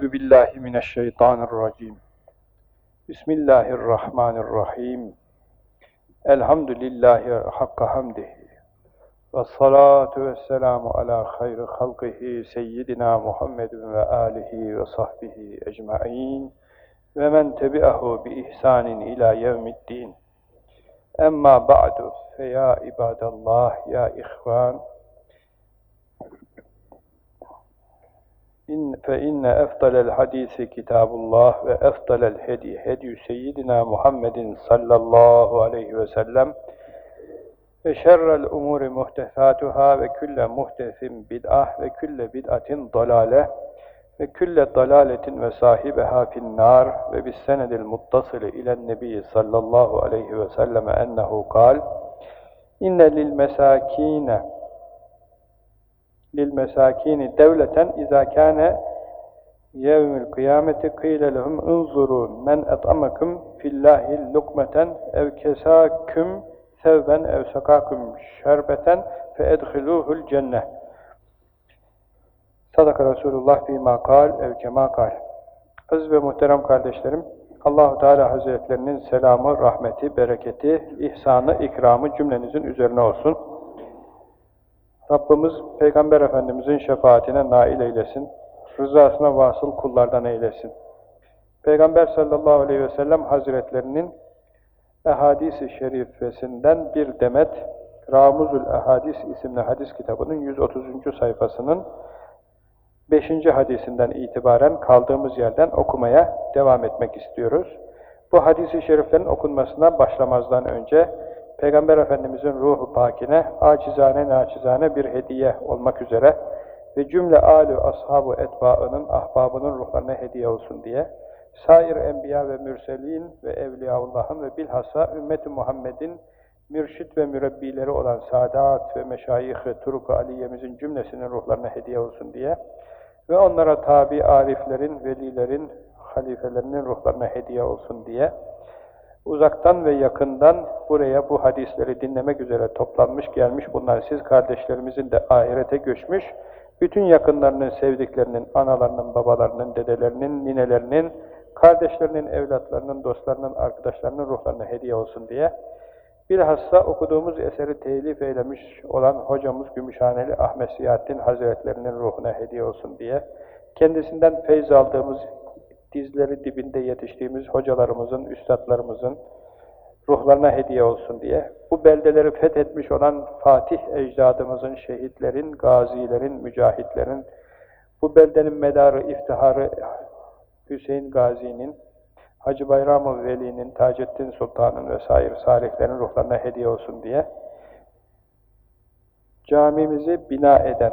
Euzu billahi mineşşeytanirracim. Bismillahirrahmanirrahim. Elhamdülillahi hakka hamdihi. Ve salatu ve selamu ala hayri halkihi seyyidina Muhammedin ve alihi ve sahbihi ecma'in ve men tebi'ahu bi ihsanin ila yevmiddin. Emma ba'du fe ya ibadallah ya ihvan İn, fe inne efdalel hadisi kitabullah ve efdalel hedi hedi seyyidina Muhammedin sallallahu aleyhi ve sellem. Ve şerrel umuri muhtesatuhâ ve külle muhtesin bid'ah ve külle bid'atin dalale ve külle dalaletin ve sahibeha finnâr ve bis senedil muttasili ilen nebi sallallahu aleyhi ve selleme ennehu kal inne lil mesâkîne lil mesakini devleten izâ kâne yevmül kıyameti kıyle lehum unzuru men et'amakum fillahi lukmeten ev kesâküm sevben ev sakâküm şerbeten fe edhilûhul cenneh. Sadaka Resulullah fîmâ kâl ev kemâ kâl. Aziz ve muhterem kardeşlerim Allahu Teala Hazretlerinin selamı, rahmeti, bereketi, ihsanı, ikramı cümlenizin üzerine olsun. Rabbimiz Peygamber Efendimizin şefaatine nail eylesin. Rızasına vasıl kullardan eylesin. Peygamber sallallahu aleyhi ve sellem hazretlerinin Ehadis-i Şerifesinden bir demet Ramuzul Ehadis isimli hadis kitabının 130. sayfasının 5. hadisinden itibaren kaldığımız yerden okumaya devam etmek istiyoruz. Bu hadis-i şeriflerin okunmasına başlamazdan önce Peygamber Efendimizin ruhu pakine acizane naçizane bir hediye olmak üzere ve cümle âlü ashabu etbaının ahbabının ruhlarına hediye olsun diye sair enbiya ve mürselin ve evliyaullahın ve bilhassa ümmeti Muhammed'in mürşit ve mürebbileri olan Sadat ve Meşayih-i Turuk-u Aliye'mizin cümlesinin ruhlarına hediye olsun diye ve onlara tabi ariflerin, velilerin, halifelerinin ruhlarına hediye olsun diye uzaktan ve yakından buraya bu hadisleri dinlemek üzere toplanmış gelmiş bunlar siz kardeşlerimizin de ahirete göçmüş, bütün yakınlarının, sevdiklerinin, analarının, babalarının, dedelerinin, ninelerinin, kardeşlerinin, evlatlarının, dostlarının, arkadaşlarının ruhlarına hediye olsun diye bilhassa okuduğumuz eseri telif eylemiş olan hocamız Gümüşhaneli Ahmet Siyahattin Hazretlerinin ruhuna hediye olsun diye kendisinden feyz aldığımız dizleri dibinde yetiştiğimiz hocalarımızın, üstadlarımızın ruhlarına hediye olsun diye, bu beldeleri fethetmiş olan Fatih ecdadımızın, şehitlerin, gazilerin, mücahitlerin, bu beldenin medarı, iftiharı Hüseyin Gazi'nin, Hacı Bayram-ı Veli'nin, Taceddin Sultan'ın vesaire salihlerin ruhlarına hediye olsun diye camimizi bina eden,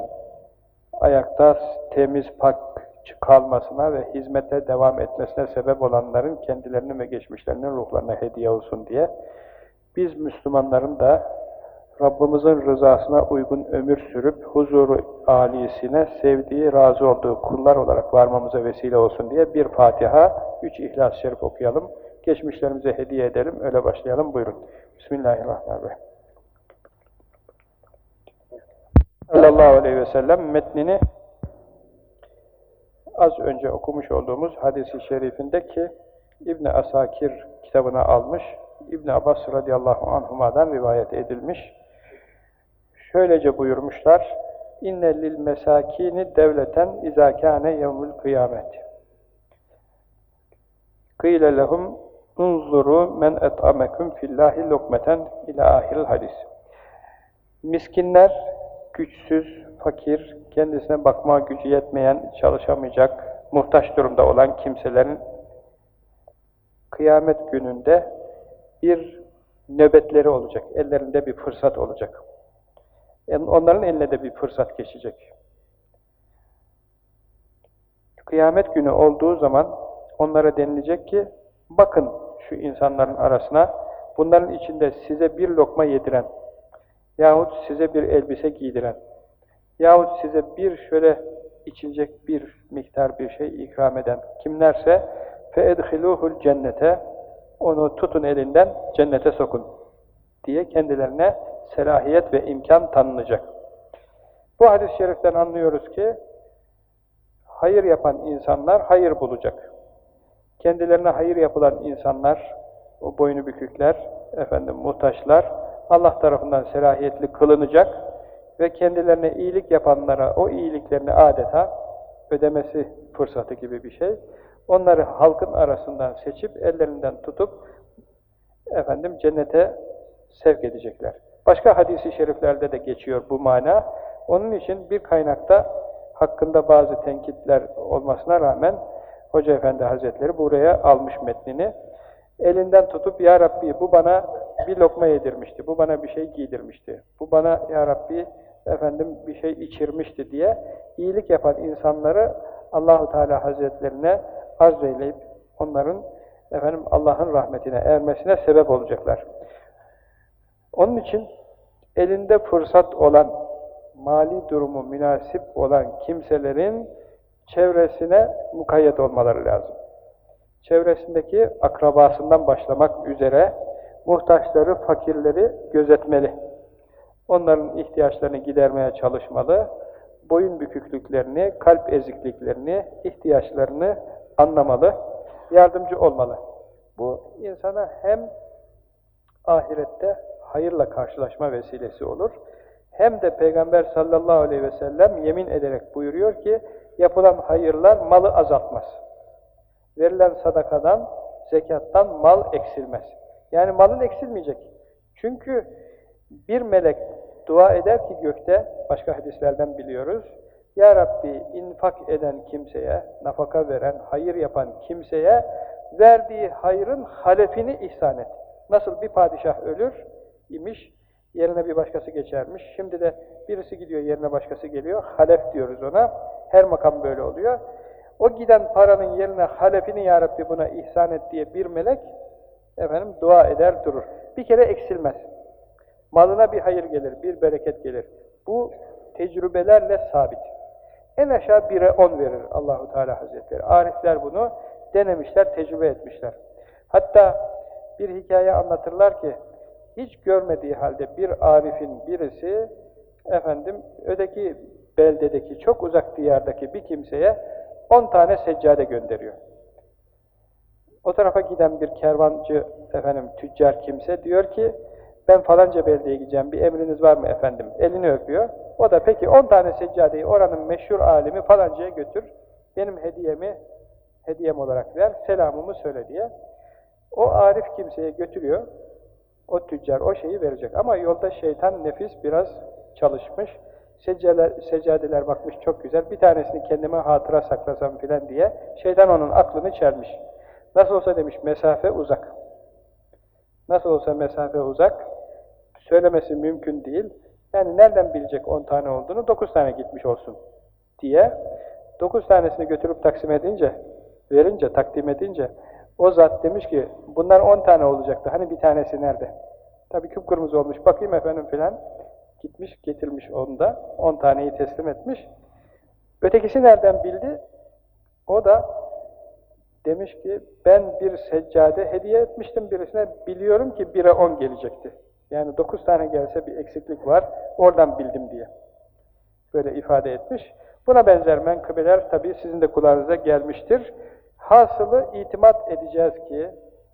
ayakta temiz, pak, kalmasına ve hizmete devam etmesine sebep olanların kendilerinin ve geçmişlerinin ruhlarına hediye olsun diye biz Müslümanların da Rabbimizin rızasına uygun ömür sürüp huzuru âlisine sevdiği, razı olduğu kullar olarak varmamıza vesile olsun diye bir Fatiha, üç İhlas-ı Şerif okuyalım. Geçmişlerimize hediye edelim. Öyle başlayalım. Buyurun. Bismillahirrahmanirrahim. Sallallahu aleyhi ve sellem metnini az önce okumuş olduğumuz hadisi şerifinde ki İbn Asakir kitabına almış, İbn Abbas radıyallahu anhuma'dan rivayet edilmiş. Şöylece buyurmuşlar, lil mesakini devleten kâne yevmül kıyamet. Kıyle lehum unzuru men et'amekum fillahi lokmeten ila ahiril hadis. Miskinler, güçsüz, fakir, kendisine bakma gücü yetmeyen, çalışamayacak, muhtaç durumda olan kimselerin kıyamet gününde bir nöbetleri olacak, ellerinde bir fırsat olacak. Onların eline de bir fırsat geçecek. Kıyamet günü olduğu zaman onlara denilecek ki, bakın şu insanların arasına, bunların içinde size bir lokma yediren, yahut size bir elbise giydiren, yahut size bir şöyle içilecek bir miktar bir şey ikram eden kimlerse فَاَدْخِلُوهُ cennete onu tutun elinden cennete sokun diye kendilerine selahiyet ve imkan tanınacak. Bu hadis-i şeriften anlıyoruz ki hayır yapan insanlar hayır bulacak. Kendilerine hayır yapılan insanlar, o boynu bükükler, efendim muhtaçlar, Allah tarafından selahiyetli kılınacak ve kendilerine iyilik yapanlara o iyiliklerini adeta ödemesi fırsatı gibi bir şey. Onları halkın arasından seçip ellerinden tutup efendim cennete sevk edecekler. Başka hadisi şeriflerde de geçiyor bu mana. Onun için bir kaynakta hakkında bazı tenkitler olmasına rağmen Hoca Efendi Hazretleri buraya almış metnini. Elinden tutup Ya Rabbi bu bana bir lokma yedirmişti, bu bana bir şey giydirmişti, bu bana Ya Rabbi efendim bir şey içirmişti diye iyilik yapan insanları Allahu Teala Hazretlerine arz onların efendim Allah'ın rahmetine ermesine sebep olacaklar. Onun için elinde fırsat olan, mali durumu münasip olan kimselerin çevresine mukayyet olmaları lazım. Çevresindeki akrabasından başlamak üzere muhtaçları, fakirleri gözetmeli. Onların ihtiyaçlarını gidermeye çalışmalı. Boyun büküklüklerini, kalp ezikliklerini, ihtiyaçlarını anlamalı, yardımcı olmalı. Bu insana hem ahirette hayırla karşılaşma vesilesi olur, hem de Peygamber sallallahu aleyhi ve sellem yemin ederek buyuruyor ki, yapılan hayırlar malı azaltmaz. Verilen sadakadan, zekattan mal eksilmez. Yani malın eksilmeyecek. Çünkü bir melek dua eder ki gökte, başka hadislerden biliyoruz, Ya Rabbi infak eden kimseye, nafaka veren, hayır yapan kimseye verdiği hayrın halefini ihsan et. Nasıl bir padişah ölür imiş, yerine bir başkası geçermiş. Şimdi de birisi gidiyor, yerine başkası geliyor. Halef diyoruz ona. Her makam böyle oluyor. O giden paranın yerine halefini Ya Rabbi buna ihsan et diye bir melek efendim dua eder durur. Bir kere eksilmez. Malına bir hayır gelir, bir bereket gelir. Bu tecrübelerle sabit. En aşağı bire on verir Allahu Teala Hazretleri. Arifler bunu denemişler, tecrübe etmişler. Hatta bir hikaye anlatırlar ki hiç görmediği halde bir arifin birisi efendim öteki beldedeki çok uzak diyardaki bir kimseye on tane seccade gönderiyor. O tarafa giden bir kervancı efendim tüccar kimse diyor ki ben falanca beldeye gideceğim bir emriniz var mı efendim? Elini öpüyor. O da peki on tane seccadeyi oranın meşhur alimi falancaya götür. Benim hediyemi hediyem olarak ver. Selamımı söyle diye. O arif kimseye götürüyor. O tüccar o şeyi verecek. Ama yolda şeytan nefis biraz çalışmış. Seccadeler, seccadeler bakmış çok güzel. Bir tanesini kendime hatıra saklasam filan diye şeytan onun aklını çelmiş. Nasıl olsa demiş mesafe uzak. Nasıl olsa mesafe uzak. Söylemesi mümkün değil. Yani nereden bilecek on tane olduğunu? Dokuz tane gitmiş olsun diye. Dokuz tanesini götürüp taksim edince, verince, takdim edince o zat demiş ki bunlar on tane olacaktı. Hani bir tanesi nerede? Tabii kıpkırmızı olmuş. Bakayım efendim filan. Gitmiş, getirmiş onda. On taneyi teslim etmiş. Ötekisi nereden bildi? O da demiş ki ben bir seccade hediye etmiştim birisine. Biliyorum ki bire on gelecekti. Yani dokuz tane gelse bir eksiklik var. Oradan bildim diye. Böyle ifade etmiş. Buna benzer menkıbeler tabii sizin de kulağınıza gelmiştir. Hasılı itimat edeceğiz ki,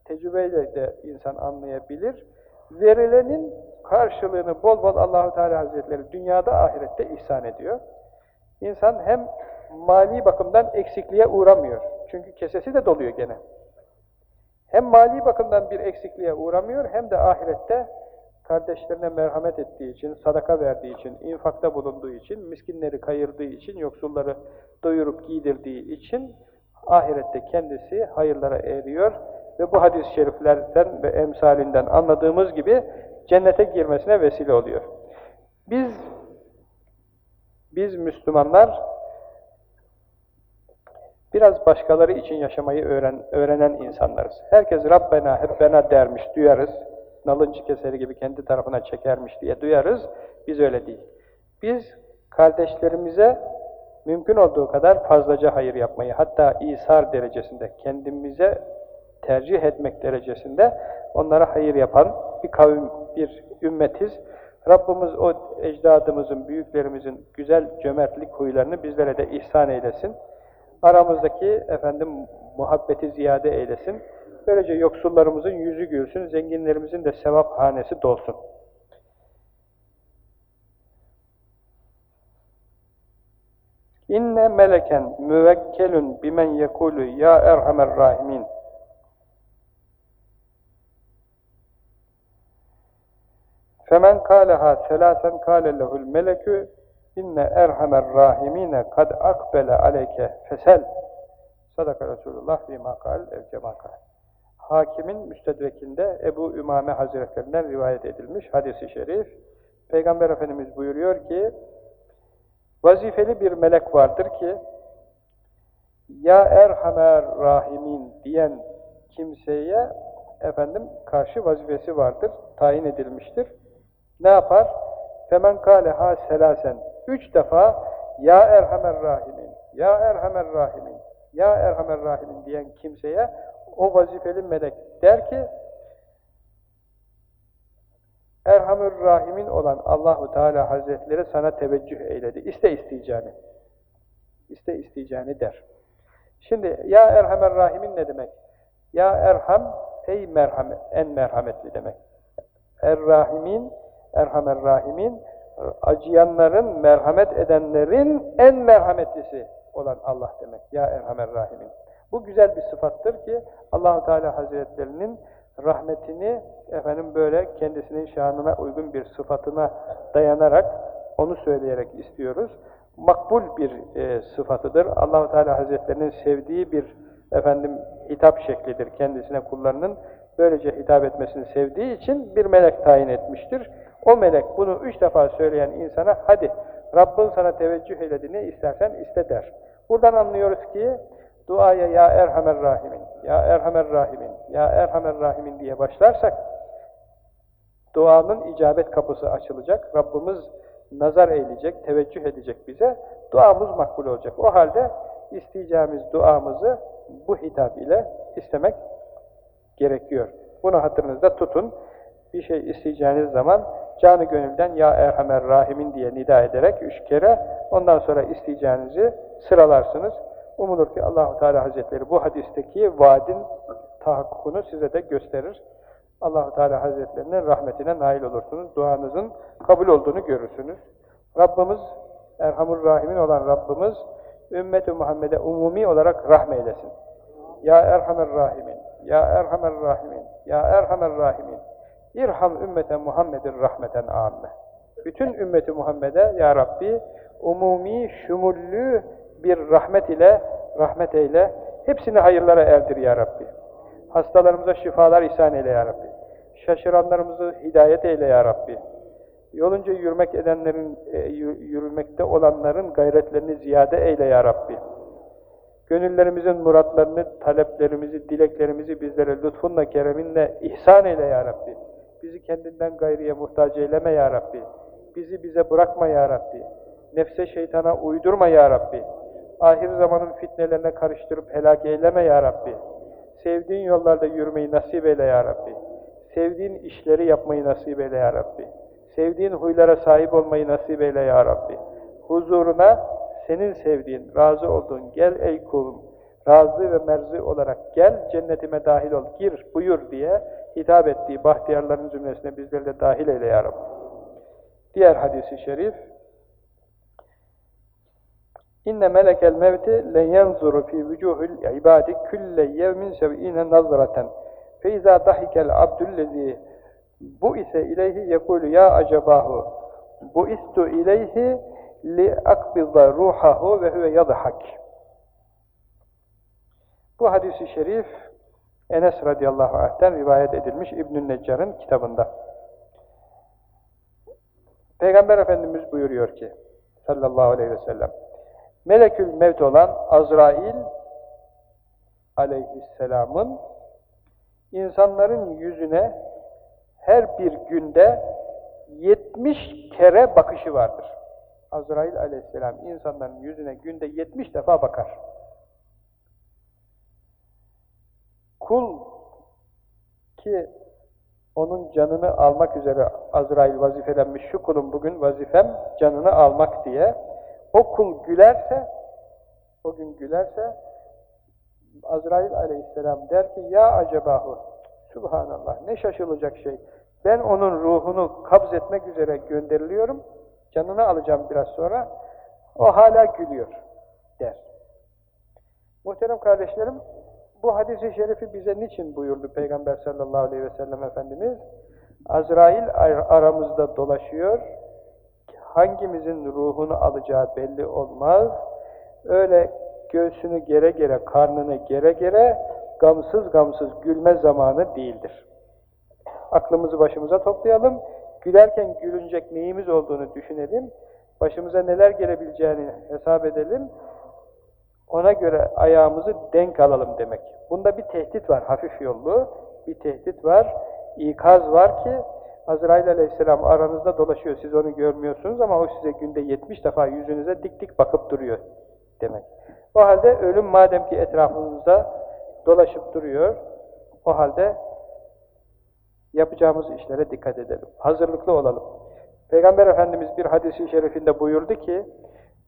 tecrübeyle de insan anlayabilir, verilenin karşılığını bol bol Allahu Teala Hazretleri dünyada ahirette ihsan ediyor. İnsan hem mali bakımdan eksikliğe uğramıyor. Çünkü kesesi de doluyor gene. Hem mali bakımdan bir eksikliğe uğramıyor hem de ahirette kardeşlerine merhamet ettiği için, sadaka verdiği için, infakta bulunduğu için, miskinleri kayırdığı için, yoksulları doyurup giydirdiği için ahirette kendisi hayırlara eriyor ve bu hadis-i şeriflerden ve emsalinden anladığımız gibi cennete girmesine vesile oluyor. Biz biz Müslümanlar biraz başkaları için yaşamayı öğren, öğrenen insanlarız. Herkes Rabbena, Hebbena dermiş, duyarız. Nalıncı keseri gibi kendi tarafına çekermiş diye duyarız. Biz öyle değil. Biz kardeşlerimize mümkün olduğu kadar fazlaca hayır yapmayı, hatta isar derecesinde, kendimize tercih etmek derecesinde onlara hayır yapan bir kavim, bir ümmetiz. Rabbimiz o ecdadımızın, büyüklerimizin güzel cömertlik huylarını bizlere de ihsan eylesin. Aramızdaki efendim muhabbeti ziyade eylesin. Böylece yoksullarımızın yüzü gülsün, zenginlerimizin de sevap hanesi dolsun. İnne meleken müvekkelun bimen yekulu ya erhamer rahimin. Femen kâleha selasen kâle lehul melekü inne erhamer rahimine kad akbele aleyke fesel. Sadaka Resulullah fi makal ev makal. Hakimin müstedrekinde Ebu Ümame Hazretlerinden rivayet edilmiş hadisi şerif. Peygamber Efendimiz buyuruyor ki vazifeli bir melek vardır ki ya erhamer rahimin diyen kimseye efendim karşı vazifesi vardır, tayin edilmiştir. Ne yapar? Femen kâleha selasen. Üç defa ya erhamer rahimin, ya erhamer rahimin, ya erhamer rahimin diyen kimseye o vazifeli melek der ki Erhamür Rahimin olan Allahu Teala Hazretleri sana teveccüh eyledi. İste isteyeceğini. İste isteyeceğini der. Şimdi ya Erhamer Rahimin ne demek? Ya Erham ey merhamet, en merhametli demek. Er-Rahimin, Erhamer Rahimin acıyanların, merhamet edenlerin en merhametlisi olan Allah demek. Ya Erhamer Rahimin. Bu güzel bir sıfattır ki Allahu Teala Hazretlerinin rahmetini efendim böyle kendisinin şanına uygun bir sıfatına dayanarak onu söyleyerek istiyoruz. Makbul bir e, sıfatıdır. Allahu Teala Hazretlerinin sevdiği bir efendim hitap şeklidir kendisine kullarının böylece hitap etmesini sevdiği için bir melek tayin etmiştir. O melek bunu üç defa söyleyen insana hadi Rabbin sana teveccüh eyledi ne istersen iste der. Buradan anlıyoruz ki duaya ya Erhamer Rahimin, ya Erhamer Rahimin, ya Erhamer Rahimin diye başlarsak duanın icabet kapısı açılacak. Rabbimiz nazar eyleyecek, teveccüh edecek bize. Duamız makbul olacak. O halde isteyeceğimiz duamızı bu hitap ile istemek gerekiyor. Bunu hatırınızda tutun. Bir şey isteyeceğiniz zaman canı gönülden ya Erhamer Rahimin diye nida ederek üç kere ondan sonra isteyeceğinizi sıralarsınız. Umulur ki Allahu Teala Hazretleri bu hadisteki vaadin tahakkukunu size de gösterir. Allahu Teala Hazretlerinin rahmetine nail olursunuz. Duanızın kabul olduğunu görürsünüz. Rabbimiz Erhamur Rahimin olan Rabbimiz ümmeti Muhammed'e umumi olarak rahmeylesin. Ya Erhamer Rahimin, Ya Erhamer Rahimin, Ya Erhamer Rahimin. İrham ümmete Muhammed'in rahmeten âmme. Bütün ümmeti Muhammed'e Ya Rabbi umumi, şumullü bir rahmet ile, rahmet eyle. Hepsini hayırlara erdir Ya Rabbi. Hastalarımıza şifalar ihsan eyle Ya Rabbi. Şaşıranlarımızı hidayet eyle Ya Rabbi. Yolunca yürümek edenlerin, e, yürümekte olanların gayretlerini ziyade eyle Ya Rabbi. Gönüllerimizin muratlarını, taleplerimizi, dileklerimizi bizlere lütfunla, kereminle ihsan eyle Ya Rabbi. Bizi kendinden gayriye muhtaç eyleme Ya Rabbi. Bizi bize bırakma Ya Rabbi. Nefse şeytana uydurma Ya Rabbi. Ahir zamanın fitnelerine karıştırıp helak eyleme Ya Rabbi. Sevdiğin yollarda yürümeyi nasip eyle Ya Rabbi. Sevdiğin işleri yapmayı nasip eyle Ya Rabbi. Sevdiğin huylara sahip olmayı nasip eyle Ya Rabbi. Huzuruna senin sevdiğin, razı olduğun, gel ey kulum, razı ve merzi olarak gel, cennetime dahil ol, gir, buyur diye hitap ettiği bahtiyarların cümlesine bizleri de dahil eyle Ya Rabbi. Diğer hadisi şerif, İnne melekel mevti len yanzuru fi vucuhil ibadi külle yevmin sev'ine nazraten. Fe izâ dahikel abdüllezî bu ise ileyhi yekulu ya acabahu bu istu ileyhi li akbidda ruhahu ve huve yadhak. Bu hadisi şerif Enes radıyallahu anh'ten rivayet edilmiş İbn-i Neccar'ın kitabında. Peygamber Efendimiz buyuruyor ki sallallahu aleyhi ve sellem Melekül Mevt olan Azrail aleyhisselamın insanların yüzüne her bir günde 70 kere bakışı vardır. Azrail aleyhisselam insanların yüzüne günde 70 defa bakar. Kul ki onun canını almak üzere Azrail vazifelenmiş, şu kulun bugün vazifem canını almak diye o kul gülerse O gün gülerse Azrail aleyhisselam der ki ya acebahu Subhanallah ne şaşılacak şey. Ben onun ruhunu kabz etmek üzere gönderiliyorum. Canını alacağım biraz sonra. O hala gülüyor der. Muhterem kardeşlerim bu hadisi şerifi bize niçin buyurdu Peygamber sallallahu aleyhi ve sellem Efendimiz? Azrail aramızda dolaşıyor. Hangimizin ruhunu alacağı belli olmaz. Öyle göğsünü gere gere, karnını gere gere gamsız gamsız gülme zamanı değildir. Aklımızı başımıza toplayalım. Gülerken gülünecek neyimiz olduğunu düşünelim. Başımıza neler gelebileceğini hesap edelim. Ona göre ayağımızı denk alalım demek. Bunda bir tehdit var, hafif yollu. Bir tehdit var, ikaz var ki Azrail aleyhisselam aranızda dolaşıyor, siz onu görmüyorsunuz ama o size günde 70 defa yüzünüze dik dik bakıp duruyor demek. O halde ölüm madem ki etrafımızda dolaşıp duruyor, o halde yapacağımız işlere dikkat edelim. Hazırlıklı olalım. Peygamber Efendimiz bir hadisi şerifinde buyurdu ki,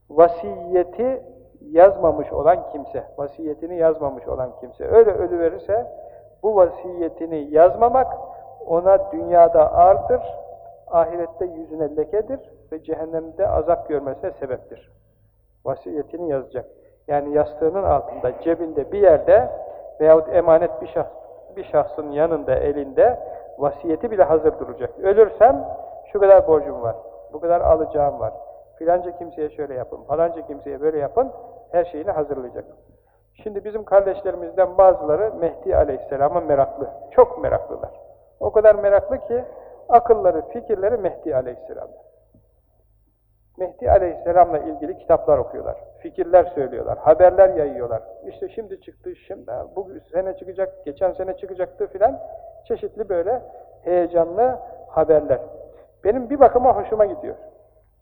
vasiyeti yazmamış olan kimse, vasiyetini yazmamış olan kimse, öyle ölü verirse, bu vasiyetini yazmamak ona dünyada ağırdır, ahirette yüzüne lekedir ve cehennemde azap görmesine sebeptir. Vasiyetini yazacak. Yani yastığının altında, cebinde bir yerde veyahut emanet bir, şahs, bir şahsın yanında, elinde vasiyeti bile hazır duracak. Ölürsem şu kadar borcum var, bu kadar alacağım var, filanca kimseye şöyle yapın, falanca kimseye böyle yapın, her şeyini hazırlayacak. Şimdi bizim kardeşlerimizden bazıları Mehdi Aleyhisselam'a meraklı, çok meraklılar. O kadar meraklı ki akılları, fikirleri Mehdi Aleyhisselam'da. Mehdi Aleyhisselam'la ilgili kitaplar okuyorlar, fikirler söylüyorlar, haberler yayıyorlar. İşte şimdi çıktı, şimdi bu sene çıkacak, geçen sene çıkacaktı filan çeşitli böyle heyecanlı haberler. Benim bir bakıma hoşuma gidiyor.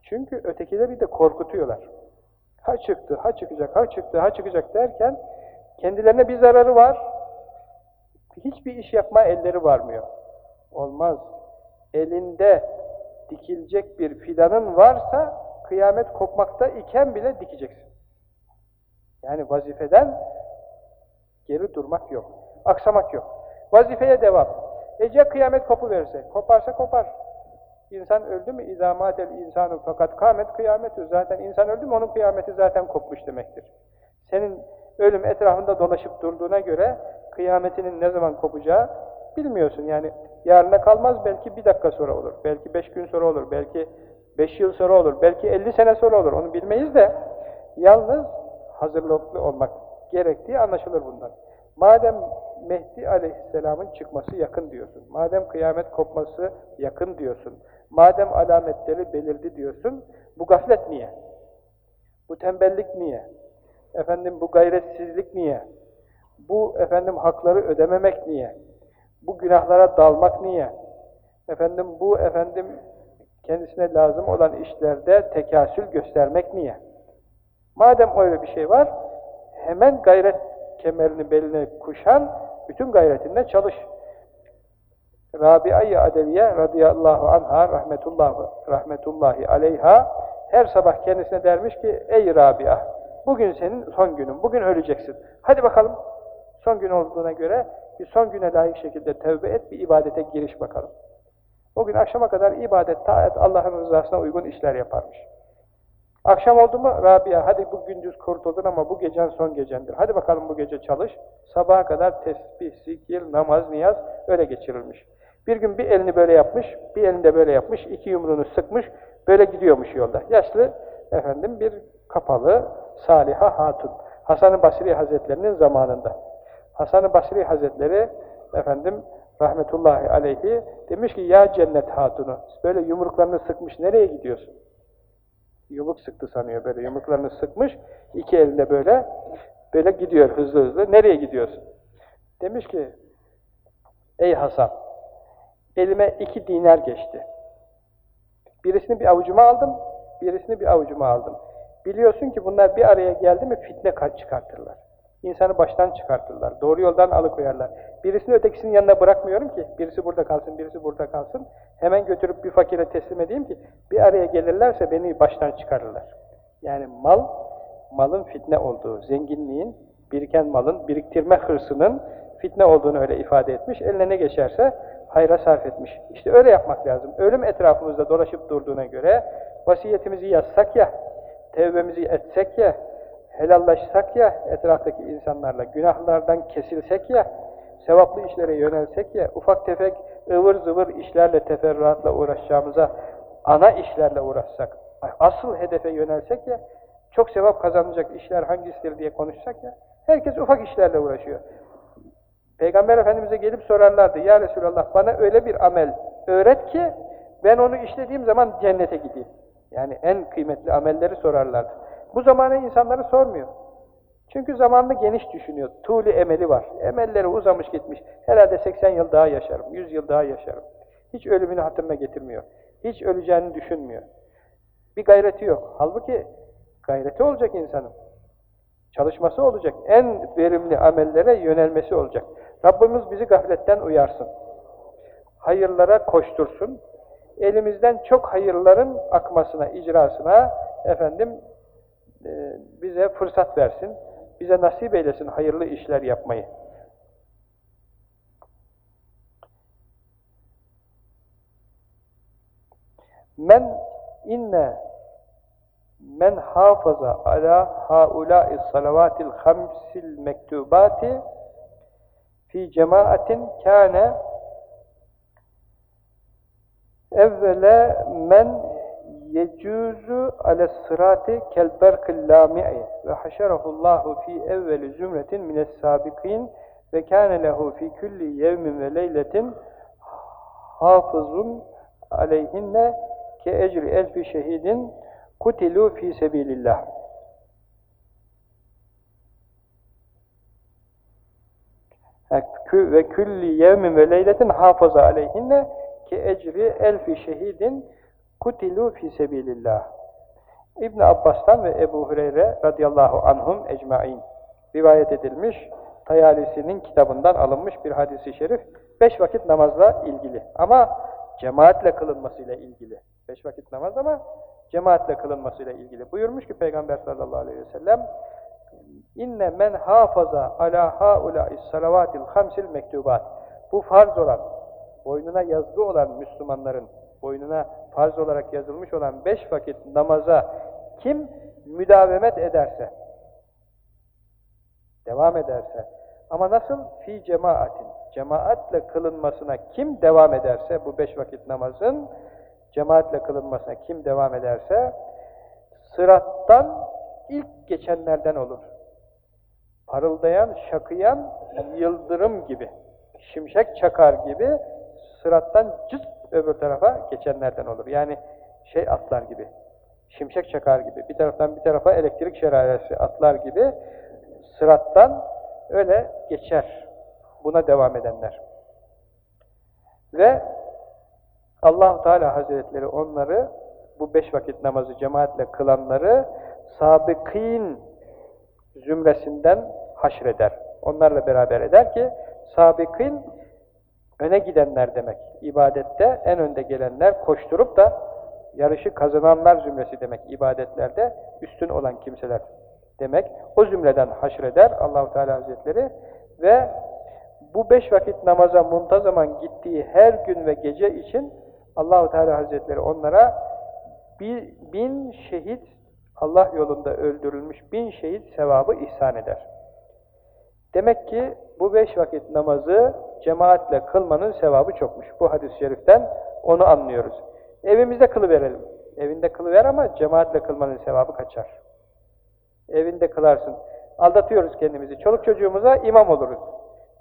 Çünkü ötekileri de korkutuyorlar. Ha çıktı, ha çıkacak, ha çıktı, ha çıkacak derken kendilerine bir zararı var. Hiçbir iş yapma elleri varmıyor. Olmaz. Elinde dikilecek bir fidanın varsa kıyamet kopmakta iken bile dikeceksin. Yani vazifeden geri durmak yok. Aksamak yok. Vazifeye devam. Ece kıyamet kopu verirse, koparsa kopar. İnsan öldü mü izamatel insanı fakat kıyamet kıyameti zaten insan öldü mü onun kıyameti zaten kopmuş demektir. Senin ölüm etrafında dolaşıp durduğuna göre kıyametinin ne zaman kopacağı bilmiyorsun. Yani yarına kalmaz belki bir dakika sonra olur. Belki beş gün sonra olur. Belki beş yıl sonra olur. Belki elli sene sonra olur. Onu bilmeyiz de yalnız hazırlıklı olmak gerektiği anlaşılır bundan. Madem Mehdi aleyhisselamın çıkması yakın diyorsun, madem kıyamet kopması yakın diyorsun, madem alametleri belirdi diyorsun, bu gaflet niye? Bu tembellik niye? Efendim bu gayretsizlik niye? Bu efendim hakları ödememek niye? Bu günahlara dalmak niye? Efendim bu efendim kendisine lazım olan işlerde tekasül göstermek niye? Madem öyle bir şey var, hemen gayret kemerini beline kuşan, bütün gayretinle çalış. Rabia-i Adeviye radıyallahu anha rahmetullahi, rahmetullahi aleyha her sabah kendisine dermiş ki ey Rabia bugün senin son günün, bugün öleceksin. Hadi bakalım son gün olduğuna göre bir son güne layık şekilde tevbe et, bir ibadete giriş bakalım. O gün akşama kadar ibadet, taat, Allah'ın rızasına uygun işler yaparmış. Akşam oldu mu Rabia hadi bu gündüz kurtuldun ama bu gecen son gecendir. Hadi bakalım bu gece çalış. Sabaha kadar tesbih, zikir, namaz, niyaz öyle geçirilmiş. Bir gün bir elini böyle yapmış, bir elini de böyle yapmış, iki yumruğunu sıkmış, böyle gidiyormuş yolda. Yaşlı efendim bir kapalı Saliha Hatun. Hasan-ı Basri Hazretlerinin zamanında. Hasan-ı Basri Hazretleri efendim rahmetullahi aleyhi demiş ki ya cennet hatunu böyle yumruklarını sıkmış nereye gidiyorsun? Yumruk sıktı sanıyor böyle yumruklarını sıkmış iki elinde böyle böyle gidiyor hızlı hızlı nereye gidiyorsun? Demiş ki ey Hasan elime iki dinar geçti. Birisini bir avucuma aldım, birisini bir avucuma aldım. Biliyorsun ki bunlar bir araya geldi mi fitne çıkartırlar. İnsanı baştan çıkartırlar. Doğru yoldan alıkoyarlar. Birisini ötekisinin yanına bırakmıyorum ki. Birisi burada kalsın, birisi burada kalsın. Hemen götürüp bir fakire teslim edeyim ki bir araya gelirlerse beni baştan çıkarırlar. Yani mal malın fitne olduğu, zenginliğin, biriken malın, biriktirme hırsının fitne olduğunu öyle ifade etmiş. Eline ne geçerse hayra sarf etmiş. İşte öyle yapmak lazım. Ölüm etrafımızda dolaşıp durduğuna göre vasiyetimizi yazsak ya, tevbemizi etsek ya, helallaşsak ya etraftaki insanlarla, günahlardan kesilsek ya, sevaplı işlere yönelsek ya, ufak tefek ıvır zıvır işlerle, teferruatla uğraşacağımıza ana işlerle uğraşsak, asıl hedefe yönelsek ya, çok sevap kazanacak işler hangisidir diye konuşsak ya, herkes ufak işlerle uğraşıyor. Peygamber Efendimiz'e gelip sorarlardı, Ya Resulallah bana öyle bir amel öğret ki, ben onu işlediğim zaman cennete gideyim. Yani en kıymetli amelleri sorarlardı. Bu zamana insanları sormuyor. Çünkü zamanını geniş düşünüyor. Tuğli emeli var. Emelleri uzamış gitmiş. Herhalde 80 yıl daha yaşarım, 100 yıl daha yaşarım. Hiç ölümünü hatırına getirmiyor. Hiç öleceğini düşünmüyor. Bir gayreti yok. Halbuki gayreti olacak insanın. Çalışması olacak. En verimli amellere yönelmesi olacak. Rabbimiz bizi gafletten uyarsın. Hayırlara koştursun. Elimizden çok hayırların akmasına, icrasına efendim e, bize fırsat versin. Bize nasip eylesin hayırlı işler yapmayı. Men inne men hafaza ala haulâ'i salavatil hamsil mektubati fi cemaatin kâne evvele men yecuzu ale sırati kel berkil lami'i ve haşerahullahu fi evveli zümretin mines sabikin ve kâne lehu fi kulli yevmin ve leyletin hafızun aleyhinne ke ecri elfi şehidin kutilu fi sebilillah. Ve külli yevmin ve leyletin hafaza aleyhinne ki ecri elfi şehidin kutilu fi sebilillah. İbn Abbas'tan ve Ebu Hureyre radıyallahu anhum ecmaîn rivayet edilmiş, Tayalisi'nin kitabından alınmış bir hadisi şerif, beş vakit namazla ilgili ama cemaatle kılınmasıyla ilgili. Beş vakit namaz ama cemaatle kılınmasıyla ilgili. Buyurmuş ki Peygamber sallallahu aleyhi ve sellem inne men hafaza ala haulâis salavatil hamsil mektubat bu farz olan, boynuna yazgı olan Müslümanların boynuna farz olarak yazılmış olan beş vakit namaza kim müdavemet ederse devam ederse ama nasıl? Fi cemaatin cemaatle kılınmasına kim devam ederse bu beş vakit namazın cemaatle kılınmasına kim devam ederse sırattan ilk geçenlerden olur. Parıldayan, şakıyan yıldırım gibi, şimşek çakar gibi sırattan cıt öbür tarafa geçenlerden olur. Yani şey atlar gibi, şimşek çakar gibi, bir taraftan bir tarafa elektrik şelalesi atlar gibi sırattan öyle geçer buna devam edenler. Ve allah Teala Hazretleri onları, bu beş vakit namazı cemaatle kılanları, sabıkîn zümresinden haşreder. Onlarla beraber eder ki, sabıkîn öne gidenler demek. İbadette en önde gelenler, koşturup da yarışı kazananlar zümresi demek. İbadetlerde üstün olan kimseler demek. O zümreden haşreder Allahu Teala Hazretleri ve bu beş vakit namaza muntazaman gittiği her gün ve gece için Allahu Teala Hazretleri onlara bir, bin şehit Allah yolunda öldürülmüş bin şehit sevabı ihsan eder. Demek ki bu beş vakit namazı cemaatle kılmanın sevabı çokmuş. Bu hadis-i şeriften onu anlıyoruz. Evimizde kılıverelim. Evinde kılıver ama cemaatle kılmanın sevabı kaçar. Evinde kılarsın. Aldatıyoruz kendimizi. Çoluk çocuğumuza imam oluruz.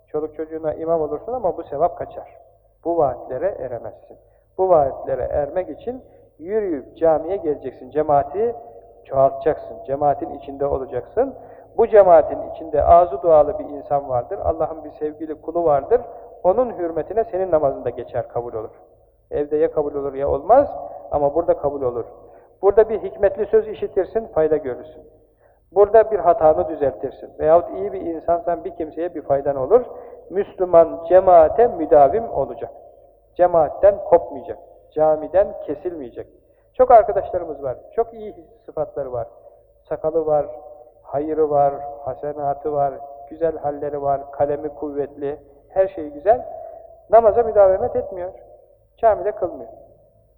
Çoluk çocuğuna imam olursun ama bu sevap kaçar. Bu vaatlere eremezsin. Bu vaatlere ermek için yürüyüp camiye geleceksin. Cemaati çoğaltacaksın. Cemaatin içinde olacaksın. Bu cemaatin içinde ağzı dualı bir insan vardır. Allah'ın bir sevgili kulu vardır. Onun hürmetine senin namazında geçer, kabul olur. Evde ya kabul olur ya olmaz ama burada kabul olur. Burada bir hikmetli söz işitirsin, fayda görürsün. Burada bir hatanı düzeltirsin. Veyahut iyi bir insansan bir kimseye bir faydan olur. Müslüman cemaate müdavim olacak. Cemaatten kopmayacak. Camiden kesilmeyecek. Çok arkadaşlarımız var. Çok iyi sıfatları var. Sakalı var, hayırı var, hasenatı var, güzel halleri var, kalemi kuvvetli, her şey güzel. Namaza müdavemet etmiyor. Camide kılmıyor.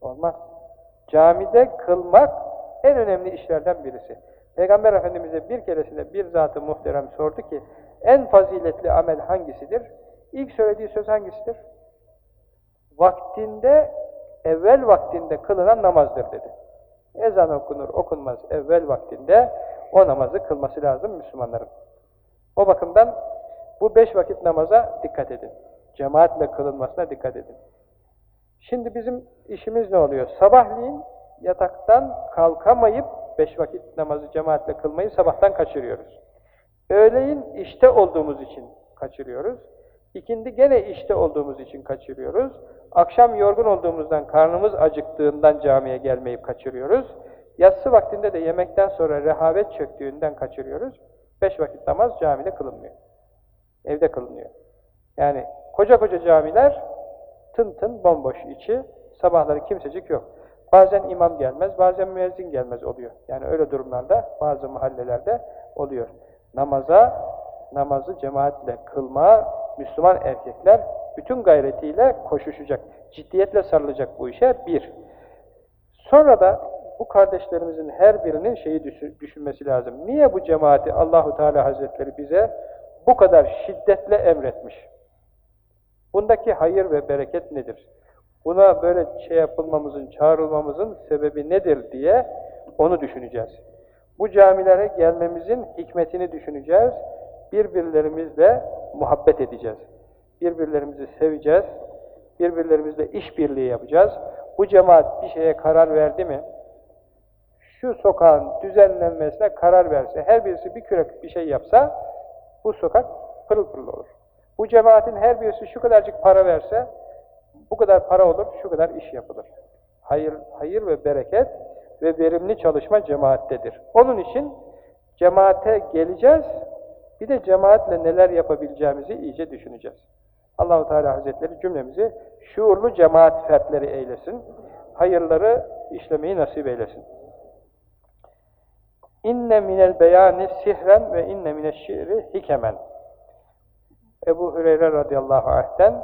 Olmaz. Camide kılmak en önemli işlerden birisi. Peygamber Efendimiz'e bir keresinde bir zatı muhterem sordu ki, en faziletli amel hangisidir? İlk söylediği söz hangisidir? Vaktinde, evvel vaktinde kılınan namazdır dedi. Ezan okunur, okunmaz evvel vaktinde o namazı kılması lazım Müslümanların. O bakımdan bu beş vakit namaza dikkat edin. Cemaatle kılınmasına dikkat edin. Şimdi bizim işimiz ne oluyor? Sabahleyin yataktan kalkamayıp beş vakit namazı cemaatle kılmayı sabahtan kaçırıyoruz. Öğleyin işte olduğumuz için kaçırıyoruz. İkindi gene işte olduğumuz için kaçırıyoruz. Akşam yorgun olduğumuzdan, karnımız acıktığından camiye gelmeyip kaçırıyoruz. Yatsı vaktinde de yemekten sonra rehavet çöktüğünden kaçırıyoruz. Beş vakit namaz camide kılınmıyor. Evde kılınıyor. Yani koca koca camiler tın tın bomboş içi, sabahları kimsecik yok. Bazen imam gelmez, bazen müezzin gelmez oluyor. Yani öyle durumlarda bazı mahallelerde oluyor. Namaza, namazı cemaatle kılma, Müslüman erkekler bütün gayretiyle koşuşacak, ciddiyetle sarılacak bu işe bir. Sonra da bu kardeşlerimizin her birinin şeyi düşünmesi lazım. Niye bu cemaati Allahu Teala Hazretleri bize bu kadar şiddetle emretmiş? Bundaki hayır ve bereket nedir? Buna böyle şey yapılmamızın, çağrılmamızın sebebi nedir diye onu düşüneceğiz. Bu camilere gelmemizin hikmetini düşüneceğiz. Birbirlerimizle muhabbet edeceğiz. Birbirlerimizi seveceğiz. Birbirlerimizle işbirliği yapacağız. Bu cemaat bir şeye karar verdi mi? Şu sokağın düzenlenmesine karar verse, her birisi bir kürek bir şey yapsa, bu sokak pırıl pırıl olur. Bu cemaatin her birisi şu kadarcık para verse, bu kadar para olur, şu kadar iş yapılır. Hayır, hayır ve bereket ve verimli çalışma cemaattedir. Onun için cemaate geleceğiz, bir de cemaatle neler yapabileceğimizi iyice düşüneceğiz. Allahu Teala Hazretleri cümlemizi şuurlu cemaat fertleri eylesin. Hayırları işlemeyi nasip eylesin. İnne minel beyani sihren ve inne mineşşi'ri hikemen. Ebu Hüreyre radıyallahu anh'ten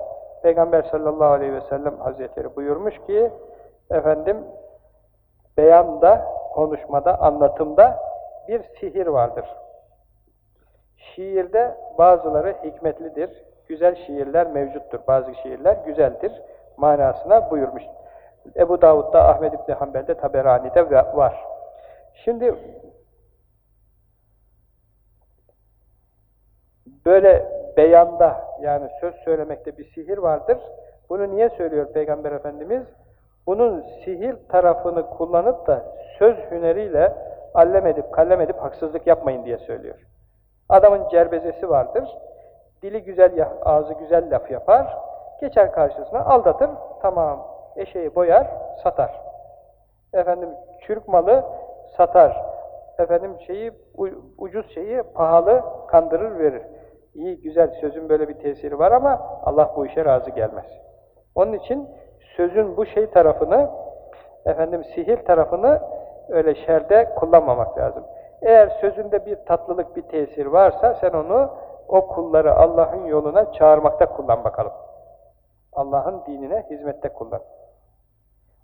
Peygamber sallallahu aleyhi ve sellem hazretleri buyurmuş ki efendim beyanda, konuşmada, anlatımda bir sihir vardır. Şiirde bazıları hikmetlidir, güzel şiirler mevcuttur. Bazı şiirler güzeldir manasına buyurmuş. Ebu Davud'da, Ahmed İbni Hanbel'de, Taberani'de var. Şimdi böyle beyanda yani söz söylemekte bir sihir vardır. Bunu niye söylüyor Peygamber Efendimiz? Bunun sihir tarafını kullanıp da söz hüneriyle allem edip kallem edip haksızlık yapmayın diye söylüyor. Adamın cerbezesi vardır. Dili güzel, ağzı güzel laf yapar. Geçer karşısına aldatır. Tamam. Eşeği boyar, satar. Efendim çürük malı satar. Efendim şeyi ucuz şeyi pahalı kandırır verir. İyi, güzel sözün böyle bir tesiri var ama Allah bu işe razı gelmez. Onun için sözün bu şey tarafını, efendim sihir tarafını öyle şerde kullanmamak lazım. Eğer sözünde bir tatlılık, bir tesir varsa sen onu o kulları Allah'ın yoluna çağırmakta kullan bakalım. Allah'ın dinine hizmette kullan.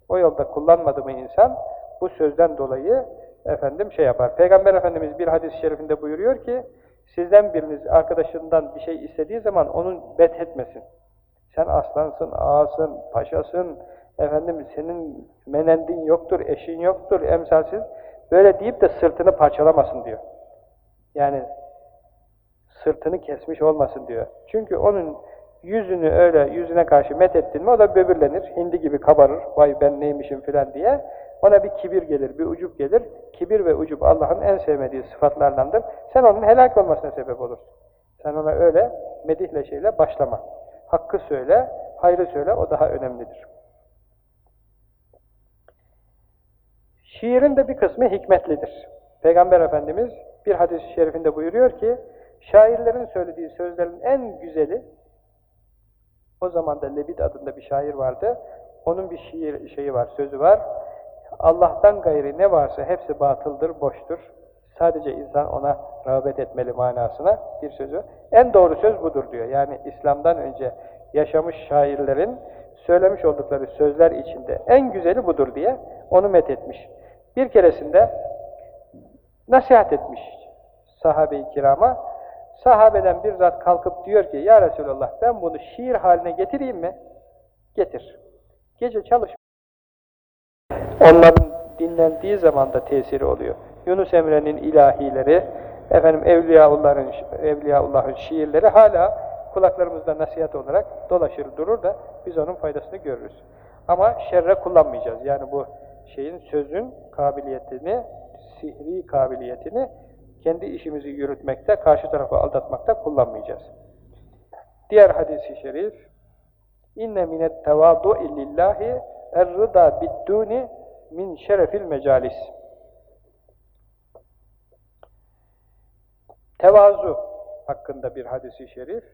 O yolda kullanmadı mı insan bu sözden dolayı efendim şey yapar. Peygamber Efendimiz bir hadis-i şerifinde buyuruyor ki Sizden biriniz arkadaşından bir şey istediği zaman onun bet etmesin. Sen aslansın, ağasın, paşasın, efendim senin menendin yoktur, eşin yoktur, emsalsiz. Böyle deyip de sırtını parçalamasın diyor. Yani sırtını kesmiş olmasın diyor. Çünkü onun yüzünü öyle yüzüne karşı met ettin mi o da böbürlenir, hindi gibi kabarır, vay ben neymişim filan diye. Ona bir kibir gelir, bir ucup gelir. Kibir ve ucup Allah'ın en sevmediği sıfatlardandır. Sen onun helak olmasına sebep olursun. Sen ona öyle medihle şeyle başlama. Hakkı söyle, hayrı söyle, o daha önemlidir. Şiirin de bir kısmı hikmetlidir. Peygamber Efendimiz bir hadis-i şerifinde buyuruyor ki, şairlerin söylediği sözlerin en güzeli, o zaman da Lebit adında bir şair vardı, onun bir şiir şeyi var, sözü var. Allah'tan gayri ne varsa hepsi batıldır, boştur. Sadece insan ona rağbet etmeli manasına bir sözü. En doğru söz budur diyor. Yani İslam'dan önce yaşamış şairlerin söylemiş oldukları sözler içinde en güzeli budur diye onu methetmiş. Bir keresinde nasihat etmiş sahabe-i kirama. Sahabeden bir zat kalkıp diyor ki, Ya Resulallah ben bunu şiir haline getireyim mi? Getir. Gece çalış. Onların dinlendiği zaman da tesiri oluyor. Yunus Emre'nin ilahileri, efendim Evliyaullah'ın Evliyaullah'ın şiirleri hala kulaklarımızda nasihat olarak dolaşır durur da biz onun faydasını görürüz. Ama şerre kullanmayacağız. Yani bu şeyin sözün kabiliyetini, sihri kabiliyetini kendi işimizi yürütmekte, karşı tarafı aldatmakta kullanmayacağız. Diğer hadisi şerif İnne minet tevadu'i lillahi er-rıda bidduni min şerefil mecalis. Tevazu hakkında bir hadisi şerif.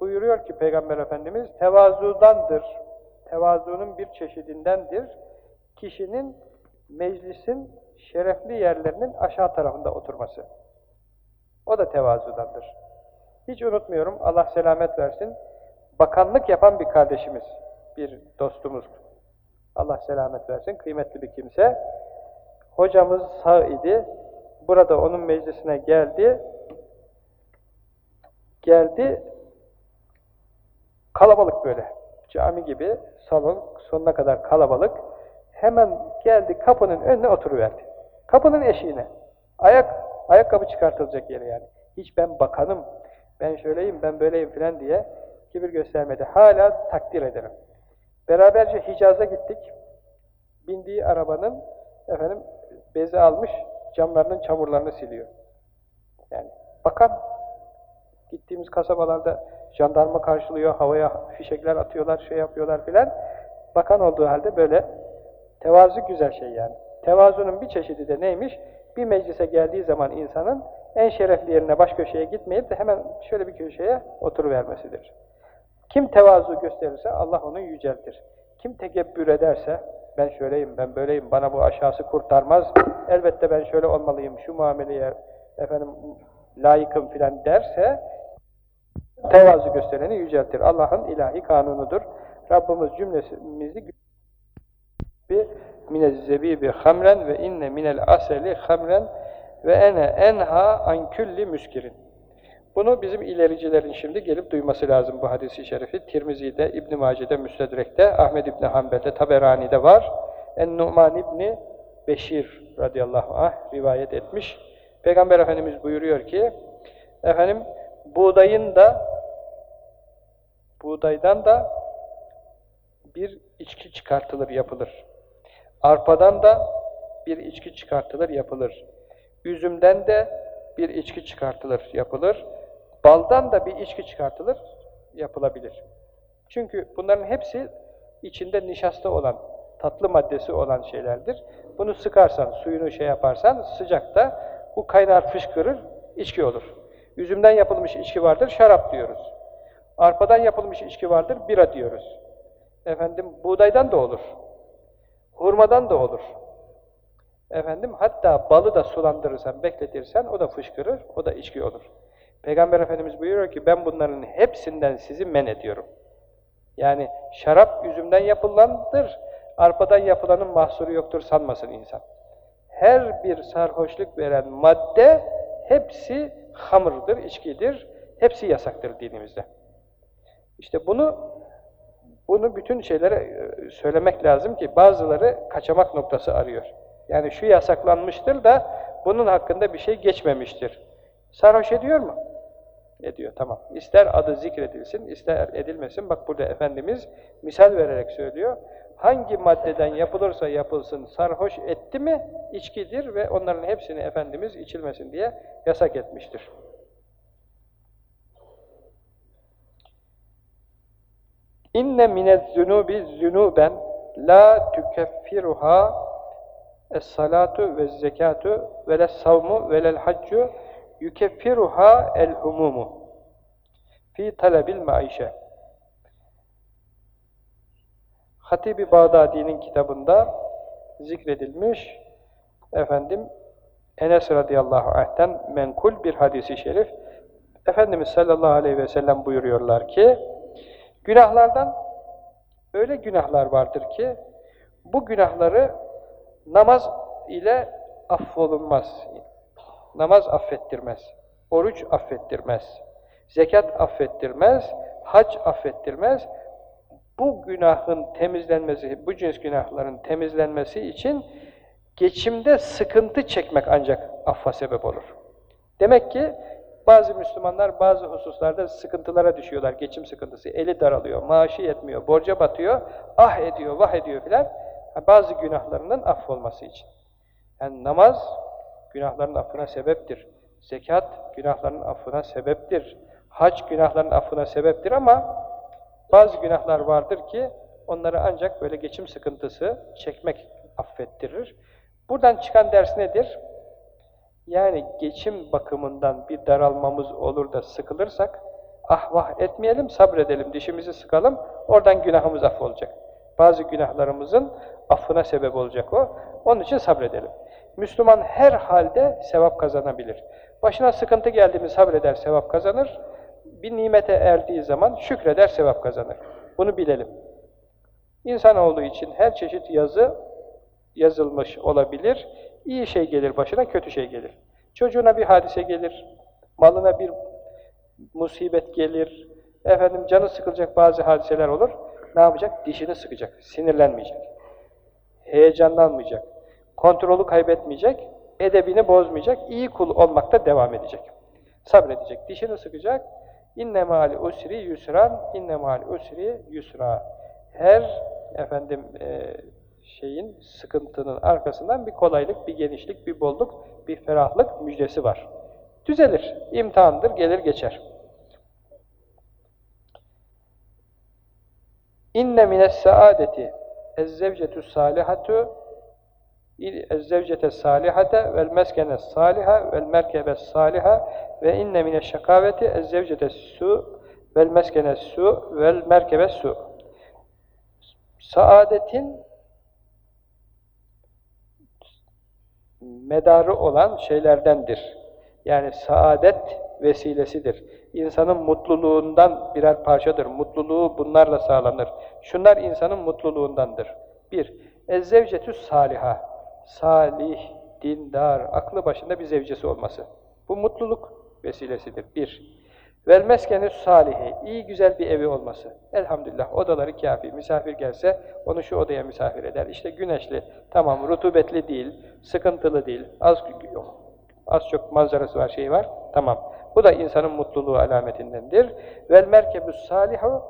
Buyuruyor ki Peygamber Efendimiz tevazudandır. Tevazunun bir çeşidindendir. Kişinin meclisin şerefli yerlerinin aşağı tarafında oturması. O da tevazudandır. Hiç unutmuyorum, Allah selamet versin, bakanlık yapan bir kardeşimiz, bir dostumuz, Allah selamet versin, kıymetli bir kimse. Hocamız sağ idi, burada onun meclisine geldi, geldi, kalabalık böyle, cami gibi, salon sonuna kadar kalabalık, hemen geldi kapının önüne oturuverdi. Kapının eşiğine. Ayak, ayakkabı çıkartılacak yere yani. Hiç ben bakanım, ben şöyleyim, ben böyleyim filan diye kibir göstermedi. Hala takdir ederim. Beraberce Hicaz'a gittik. Bindiği arabanın efendim bezi almış, camlarının çamurlarını siliyor. Yani bakan gittiğimiz kasabalarda jandarma karşılıyor, havaya fişekler atıyorlar, şey yapıyorlar filan. Bakan olduğu halde böyle tevazu güzel şey yani. Tevazunun bir çeşidi de neymiş? Bir meclise geldiği zaman insanın en şerefli yerine baş köşeye gitmeyip de hemen şöyle bir köşeye oturuvermesidir. Kim tevazu gösterirse Allah onu yüceltir. Kim tekebbür ederse, ben şöyleyim, ben böyleyim, bana bu aşağısı kurtarmaz, elbette ben şöyle olmalıyım, şu muameleye efendim layıkım filan derse, tevazu göstereni yüceltir. Allah'ın ilahi kanunudur. Rabbimiz cümlemizi bir minez zebibi hamren ve inne minel aseli hamren ve ene enha an külli müskirin. Bunu bizim ilericilerin şimdi gelip duyması lazım bu hadisi şerifi. Tirmizi'de, İbn-i Mace'de, Müstedrek'te, Ahmed İbni Hanbel'de, Taberani'de var. En-Nu'man İbni Beşir radıyallahu anh rivayet etmiş. Peygamber Efendimiz buyuruyor ki, efendim buğdayın da buğdaydan da bir içki çıkartılır, yapılır. Arpadan da bir içki çıkartılır, yapılır. Üzümden de bir içki çıkartılır, yapılır. Baldan da bir içki çıkartılır, yapılabilir. Çünkü bunların hepsi içinde nişasta olan, tatlı maddesi olan şeylerdir. Bunu sıkarsan, suyunu şey yaparsan sıcakta bu kaynar fışkırır, içki olur. Üzümden yapılmış içki vardır, şarap diyoruz. Arpadan yapılmış içki vardır, bira diyoruz. Efendim, buğdaydan da olur. Hurmadan da olur. Efendim hatta balı da sulandırırsan, bekletirsen o da fışkırır, o da içki olur. Peygamber Efendimiz buyuruyor ki ben bunların hepsinden sizi men ediyorum. Yani şarap üzümden yapılandır, arpadan yapılanın mahsuru yoktur sanmasın insan. Her bir sarhoşluk veren madde hepsi hamırdır, içkidir, hepsi yasaktır dinimizde. İşte bunu bunu bütün şeylere e, söylemek lazım ki bazıları kaçamak noktası arıyor. Yani şu yasaklanmıştır da bunun hakkında bir şey geçmemiştir. Sarhoş ediyor mu? Ediyor, tamam. İster adı zikredilsin, ister edilmesin. Bak burada Efendimiz misal vererek söylüyor. Hangi maddeden yapılırsa yapılsın sarhoş etti mi içkidir ve onların hepsini Efendimiz içilmesin diye yasak etmiştir. İnne minez-zunubi zunuben la tukeffiruha es-salatu ve zekatu ve les-savmu ve lel-haccu yukeffiruha el-humumu fi talebil maişe. Hatibi Bağdadi'nin kitabında zikredilmiş efendim Enes radıyallahu anh'ten menkul bir hadisi şerif. Efendimiz sallallahu aleyhi ve sellem buyuruyorlar ki, günahlardan öyle günahlar vardır ki, bu günahları namaz ile affolunmaz. Namaz affettirmez. Oruç affettirmez. Zekat affettirmez. Hac affettirmez. Bu günahın temizlenmesi, bu cins günahların temizlenmesi için geçimde sıkıntı çekmek ancak affa sebep olur. Demek ki bazı Müslümanlar bazı hususlarda sıkıntılara düşüyorlar, geçim sıkıntısı. Eli daralıyor, maaşı yetmiyor, borca batıyor, ah ediyor, vah ediyor filan. Bazı günahlarının affolması için. Yani namaz günahların affına sebeptir. Zekat günahların affına sebeptir. Hac günahların affına sebeptir ama bazı günahlar vardır ki onları ancak böyle geçim sıkıntısı çekmek affettirir. Buradan çıkan ders nedir? Yani geçim bakımından bir daralmamız olur da sıkılırsak ah vah etmeyelim, sabredelim, dişimizi sıkalım, oradan günahımız affolacak. Bazı günahlarımızın affına sebep olacak o. Onun için sabredelim. Müslüman her halde sevap kazanabilir. Başına sıkıntı geldi mi sabreder, sevap kazanır. Bir nimete erdiği zaman şükreder, sevap kazanır. Bunu bilelim. İnsanoğlu için her çeşit yazı yazılmış olabilir. İyi şey gelir başına, kötü şey gelir. Çocuğuna bir hadise gelir, malına bir musibet gelir, efendim canı sıkılacak bazı hadiseler olur. Ne yapacak? Dişini sıkacak, sinirlenmeyecek, heyecanlanmayacak, kontrolü kaybetmeyecek, edebini bozmayacak, iyi kul olmakta devam edecek. Sabredecek, dişini sıkacak. İnne mali usri yusran, inne mali usri yusra. Her efendim e, şeyin, sıkıntının arkasından bir kolaylık, bir genişlik, bir bolluk, bir ferahlık müjdesi var. Düzelir, imtihandır, gelir geçer. İnne mines saadeti ezzevcetü salihatu ezzevcete salihate vel meskene saliha vel merkebe saliha ve inne mine şakaveti ezzevcete su vel meskene su vel merkebe su saadetin medarı olan şeylerdendir. Yani saadet vesilesidir. İnsanın mutluluğundan birer parçadır. Mutluluğu bunlarla sağlanır. Şunlar insanın mutluluğundandır. Bir, ezzevcetü saliha salih, dindar, aklı başında bir zevcesi olması. Bu mutluluk vesilesidir. Bir. Vel meskenü salihi, iyi güzel bir evi olması. Elhamdülillah odaları kafi. Misafir gelse onu şu odaya misafir eder. İşte güneşli, tamam rutubetli değil, sıkıntılı değil, az az çok manzarası var, şey var. Tamam. Bu da insanın mutluluğu alametindendir. Vel merkebü salihu,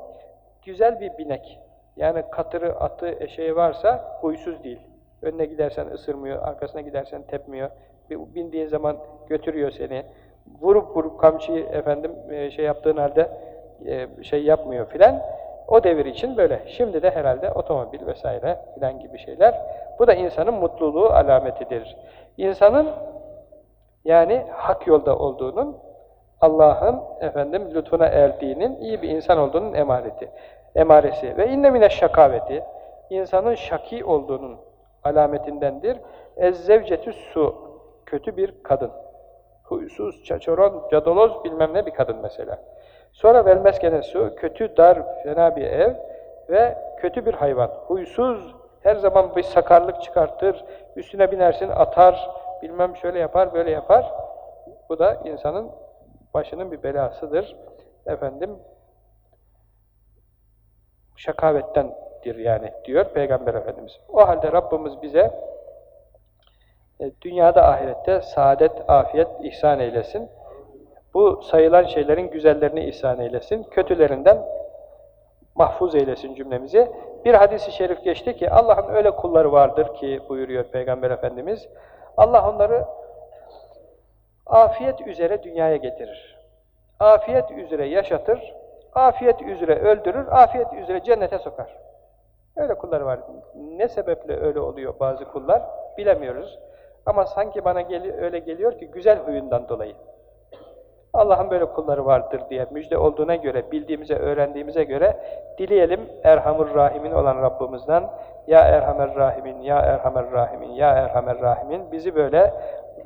güzel bir binek. Yani katırı, atı, eşeği varsa huysuz değil. Önüne gidersen ısırmıyor, arkasına gidersen tepmiyor. Bindiğin zaman götürüyor seni. Vurup vurup kamçıyı efendim e, şey yaptığın halde e, şey yapmıyor filan. O devir için böyle. Şimdi de herhalde otomobil vesaire filan gibi şeyler. Bu da insanın mutluluğu alametidir. İnsanın yani hak yolda olduğunun, Allah'ın efendim lütfuna erdiğinin, iyi bir insan olduğunun emareti, emaresi. Ve inne şakaveti, insanın şaki olduğunun alametindendir. Ezzevcetü su, kötü bir kadın. Huysuz, çaçoron, cadaloz bilmem ne bir kadın mesela. Sonra velmeskene su, kötü, dar, fena bir ev ve kötü bir hayvan. Huysuz, her zaman bir sakarlık çıkartır, üstüne binersin atar, bilmem şöyle yapar, böyle yapar. Bu da insanın başının bir belasıdır. Efendim, şakavetten dir yani diyor Peygamber Efendimiz. O halde Rabbimiz bize dünyada ahirette saadet, afiyet ihsan eylesin. Bu sayılan şeylerin güzellerini ihsan eylesin. Kötülerinden mahfuz eylesin cümlemizi. Bir hadisi şerif geçti ki Allah'ın öyle kulları vardır ki buyuruyor Peygamber Efendimiz. Allah onları afiyet üzere dünyaya getirir. Afiyet üzere yaşatır, afiyet üzere öldürür, afiyet üzere cennete sokar. Öyle kullar var. Ne sebeple öyle oluyor bazı kullar bilemiyoruz. Ama sanki bana geli öyle geliyor ki güzel huyundan dolayı. Allah'ın böyle kulları vardır diye müjde olduğuna göre, bildiğimize, öğrendiğimize göre dileyelim Erhamur Rahimin olan Rabbimizden Ya Erhamer Rahimin, Ya Erhamer Rahimin, Ya Erhamer Rahimin bizi böyle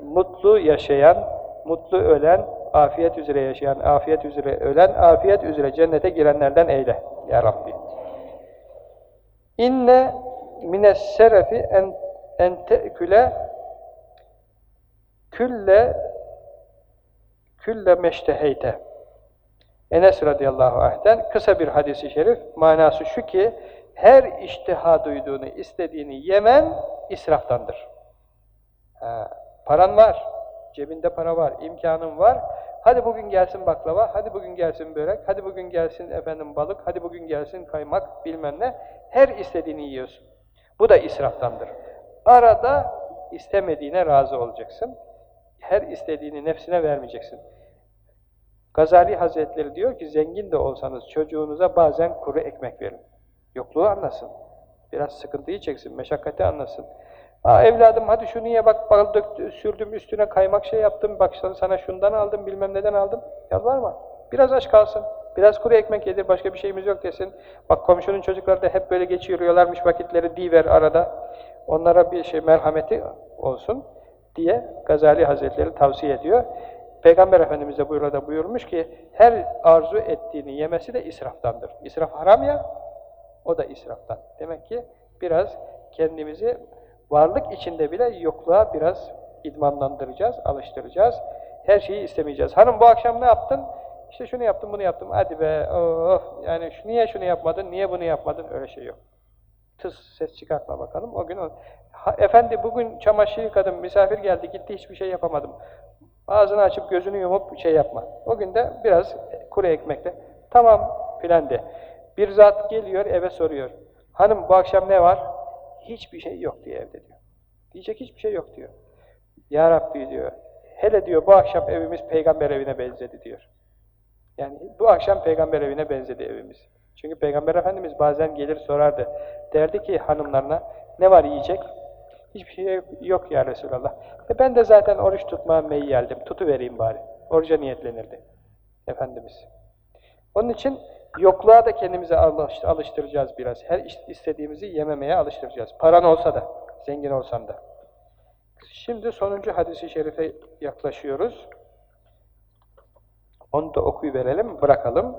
mutlu yaşayan, mutlu ölen, afiyet üzere yaşayan, afiyet üzere ölen, afiyet üzere cennete girenlerden eyle ya Rabbi. İnne mines serefi en, en te'küle külle külle meşteheyte. Enes radıyallahu anh'ten kısa bir hadisi şerif manası şu ki her iştiha duyduğunu, istediğini yemen israftandır. Ha, paran var, cebinde para var, imkanın var. Hadi bugün gelsin baklava, hadi bugün gelsin börek, hadi bugün gelsin efendim balık, hadi bugün gelsin kaymak bilmem ne. Her istediğini yiyorsun. Bu da israftandır. Arada istemediğine razı olacaksın. Her istediğini nefsine vermeyeceksin. Gazali Hazretleri diyor ki zengin de olsanız çocuğunuza bazen kuru ekmek verin. Yokluğu anlasın. Biraz sıkıntıyı çeksin, meşakkati anlasın. Aa evladım hadi şunu ye bak bal döktü, sürdüm üstüne kaymak şey yaptım, bak sana şundan aldım bilmem neden aldım. Yalvarma. Biraz aç kalsın. Biraz kuru ekmek yedir, başka bir şeyimiz yok desin. Bak komşunun çocukları da hep böyle geçiriyorlarmış vakitleri diver arada. Onlara bir şey merhameti olsun diye Gazali Hazretleri tavsiye ediyor. Peygamber Efendimiz de burada buyurmuş ki her arzu ettiğini yemesi de israftandır. İsraf haram ya, o da israftan. Demek ki biraz kendimizi varlık içinde bile yokluğa biraz idmanlandıracağız, alıştıracağız. Her şeyi istemeyeceğiz. Hanım bu akşam ne yaptın? İşte şunu yaptım, bunu yaptım. Hadi be, oh, yani şu, niye şunu yapmadın, niye bunu yapmadın? Öyle şey yok. Tıs, ses çıkartma bakalım. O gün, ha, efendi bugün çamaşır yıkadım, misafir geldi, gitti, hiçbir şey yapamadım. Ağzını açıp gözünü yumup şey yapma. O gün de biraz kuru ekmekle, tamam filan de. Bir zat geliyor, eve soruyor. Hanım bu akşam ne var? Hiçbir şey yok diyor evde diyor. Diyecek hiçbir şey yok diyor. Ya Rabbi diyor, hele diyor bu akşam evimiz peygamber evine benzedi diyor. Yani bu akşam peygamber evine benzedi evimiz. Çünkü peygamber efendimiz bazen gelir sorardı. Derdi ki hanımlarına ne var yiyecek? Hiçbir şey yok ya Resulallah. E ben de zaten oruç tutmaya meyyaldim. Tutu vereyim bari. Oruca niyetlenirdi. Efendimiz. Onun için yokluğa da kendimizi alıştıracağız biraz. Her istediğimizi yememeye alıştıracağız. Paran olsa da, zengin olsan da. Şimdi sonuncu hadisi şerife yaklaşıyoruz. Onu da okuyuverelim, bırakalım.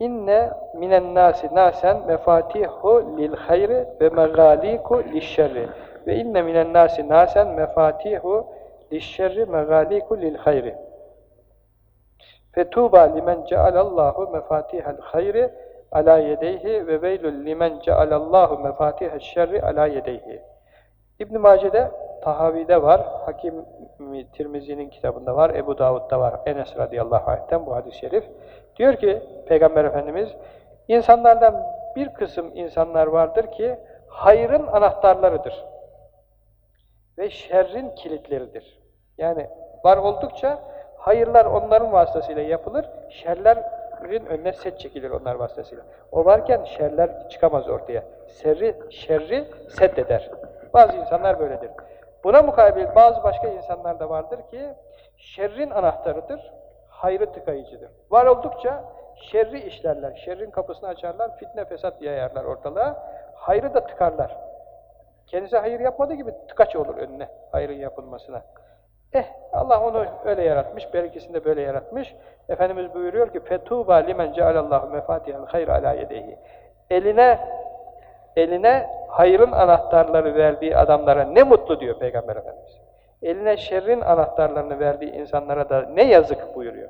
İnne minen nasi nasen mefatihu lil hayri ve megaliku lişşerri. Ve inne minen nasi nasen mefatihu lişşerri megaliku lil hayri. Fetuba limen cealallahu mefatihel hayri ala yedeyhi ve veylül limen cealallahu mefatihel şerri ala yedeyhi. İbn-i Mace'de, Tahavi'de var, Hakim Tirmizi'nin kitabında var, Ebu Davud'da var, Enes radıyallahu anh'ten bu hadis-i şerif. Diyor ki Peygamber Efendimiz, insanlardan bir kısım insanlar vardır ki hayrın anahtarlarıdır ve şerrin kilitleridir. Yani var oldukça hayırlar onların vasıtasıyla yapılır, şerlerin önüne set çekilir onlar vasıtasıyla. O varken şerler çıkamaz ortaya. Serri, şerri set eder. Bazı insanlar böyledir. Buna mukabil bazı başka insanlar da vardır ki şerrin anahtarıdır, hayrı tıkayıcıdır. Var oldukça şerri işlerler, şerrin kapısını açarlar, fitne fesat yayarlar ortalığa, hayrı da tıkarlar. Kendisi hayır yapmadığı gibi tıkaç olur önüne hayrın yapılmasına. Eh Allah onu öyle yaratmış, belkisini de böyle yaratmış. Efendimiz buyuruyor ki fetuba limen cealallahu mefatihel hayr ala yedeyhi. Eline eline hayrın anahtarları verdiği adamlara ne mutlu diyor Peygamber Efendimiz. Eline şerrin anahtarlarını verdiği insanlara da ne yazık buyuruyor.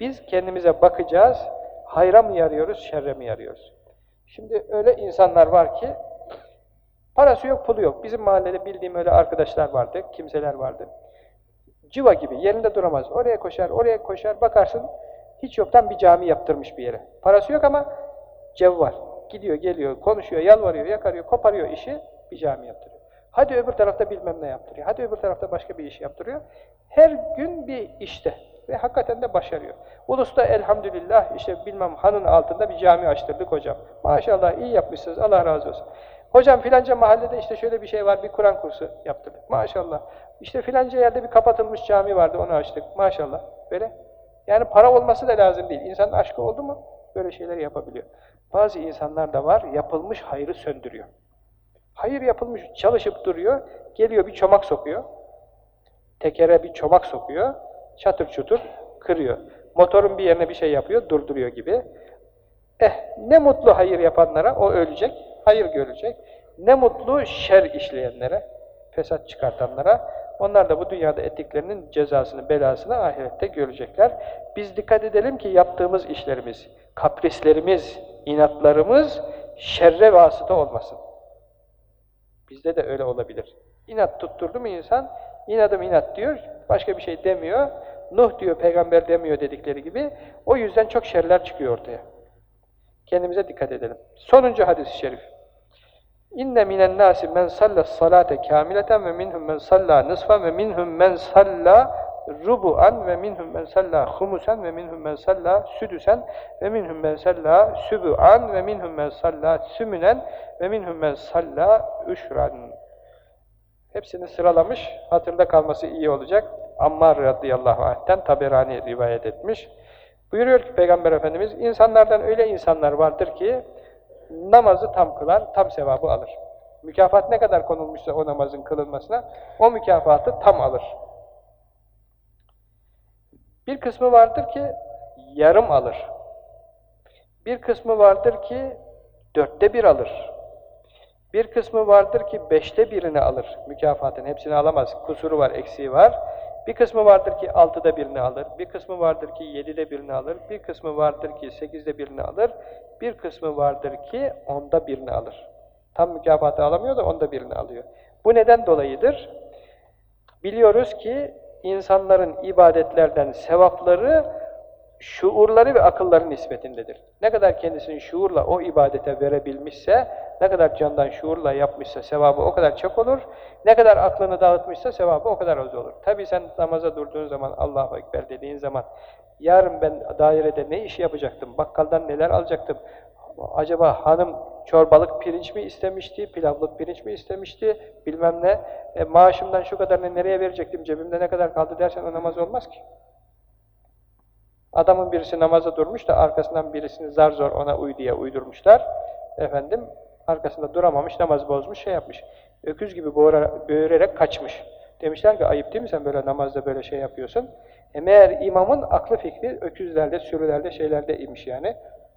Biz kendimize bakacağız, hayra mı yarıyoruz, şerre mi yarıyoruz? Şimdi öyle insanlar var ki, parası yok, pulu yok. Bizim mahallede bildiğim öyle arkadaşlar vardı, kimseler vardı. Civa gibi, yerinde duramaz. Oraya koşar, oraya koşar, bakarsın, hiç yoktan bir cami yaptırmış bir yere. Parası yok ama cev var. Gidiyor, geliyor, konuşuyor, yalvarıyor, yakarıyor, koparıyor işi, bir cami yaptırıyor. Hadi öbür tarafta bilmem ne yaptırıyor. Hadi öbür tarafta başka bir iş yaptırıyor. Her gün bir işte. Ve hakikaten de başarıyor. Ulus'ta elhamdülillah işte bilmem hanın altında bir cami açtırdık hocam. Maşallah iyi yapmışsınız, Allah razı olsun. Hocam filanca mahallede işte şöyle bir şey var, bir Kur'an kursu yaptırdık. Maşallah. İşte filanca yerde bir kapatılmış cami vardı, onu açtık. Maşallah. Böyle. Yani para olması da lazım değil. İnsanın aşkı oldu mu böyle şeyler yapabiliyor. Bazı insanlar da var, yapılmış hayrı söndürüyor. Hayır yapılmış, çalışıp duruyor, geliyor bir çomak sokuyor. Tekere bir çomak sokuyor, çatır çutur kırıyor. Motorun bir yerine bir şey yapıyor, durduruyor gibi. Eh, ne mutlu hayır yapanlara, o ölecek, hayır görecek. Ne mutlu şer işleyenlere, fesat çıkartanlara, onlar da bu dünyada ettiklerinin cezasını, belasını ahirette görecekler. Biz dikkat edelim ki yaptığımız işlerimiz, kaprislerimiz, inatlarımız şerre vasıta olmasın. Bizde de öyle olabilir. İnat tutturdu mu insan, inadım inat diyor, başka bir şey demiyor. Nuh diyor, peygamber demiyor dedikleri gibi. O yüzden çok şerler çıkıyor ortaya. Kendimize dikkat edelim. Sonuncu hadis-i şerif. İnne minen nasi men salla salate kamileten ve minhum men salla nısfa ve minhum men salla rubu'an ve minhum men salla humusen ve minhum men salla südüsen ve minhum men salla sübu'an ve minhum men salla sümünen ve minhum men salla üşran. Hepsini sıralamış, hatırda kalması iyi olacak. Ammar radıyallahu anh'ten Taberani rivayet etmiş. Buyuruyor ki Peygamber Efendimiz, insanlardan öyle insanlar vardır ki, namazı tam kılar, tam sevabı alır. Mükafat ne kadar konulmuşsa o namazın kılınmasına, o mükafatı tam alır. Bir kısmı vardır ki, yarım alır. Bir kısmı vardır ki, dörtte bir alır. Bir kısmı vardır ki, beşte birini alır. Mükafatın hepsini alamaz. Kusuru var, eksiği var. Bir kısmı vardır ki altıda birini alır, bir kısmı vardır ki yedide birini alır, bir kısmı vardır ki sekizde birini alır, bir kısmı vardır ki onda birini alır. Tam mükafatı alamıyor da onda birini alıyor. Bu neden dolayıdır? Biliyoruz ki insanların ibadetlerden sevapları şuurları ve akılları nispetindedir. Ne kadar kendisini şuurla o ibadete verebilmişse, ne kadar candan şuurla yapmışsa sevabı o kadar çok olur, ne kadar aklını dağıtmışsa sevabı o kadar az olur. Tabi sen namaza durduğun zaman, Allahu Ekber dediğin zaman, yarın ben dairede ne iş yapacaktım, bakkaldan neler alacaktım, acaba hanım çorbalık pirinç mi istemişti, pilavlık pirinç mi istemişti, bilmem ne, e, maaşımdan şu kadarını nereye verecektim, cebimde ne kadar kaldı dersen o namaz olmaz ki. Adamın birisi namaza durmuş da arkasından birisini zar zor ona uy diye uydurmuşlar. Efendim arkasında duramamış, namaz bozmuş, şey yapmış. Öküz gibi boğura, böğürerek kaçmış. Demişler ki ayıp değil mi sen böyle namazda böyle şey yapıyorsun? E meğer imamın aklı fikri öküzlerde, sürülerde, şeylerde imiş yani.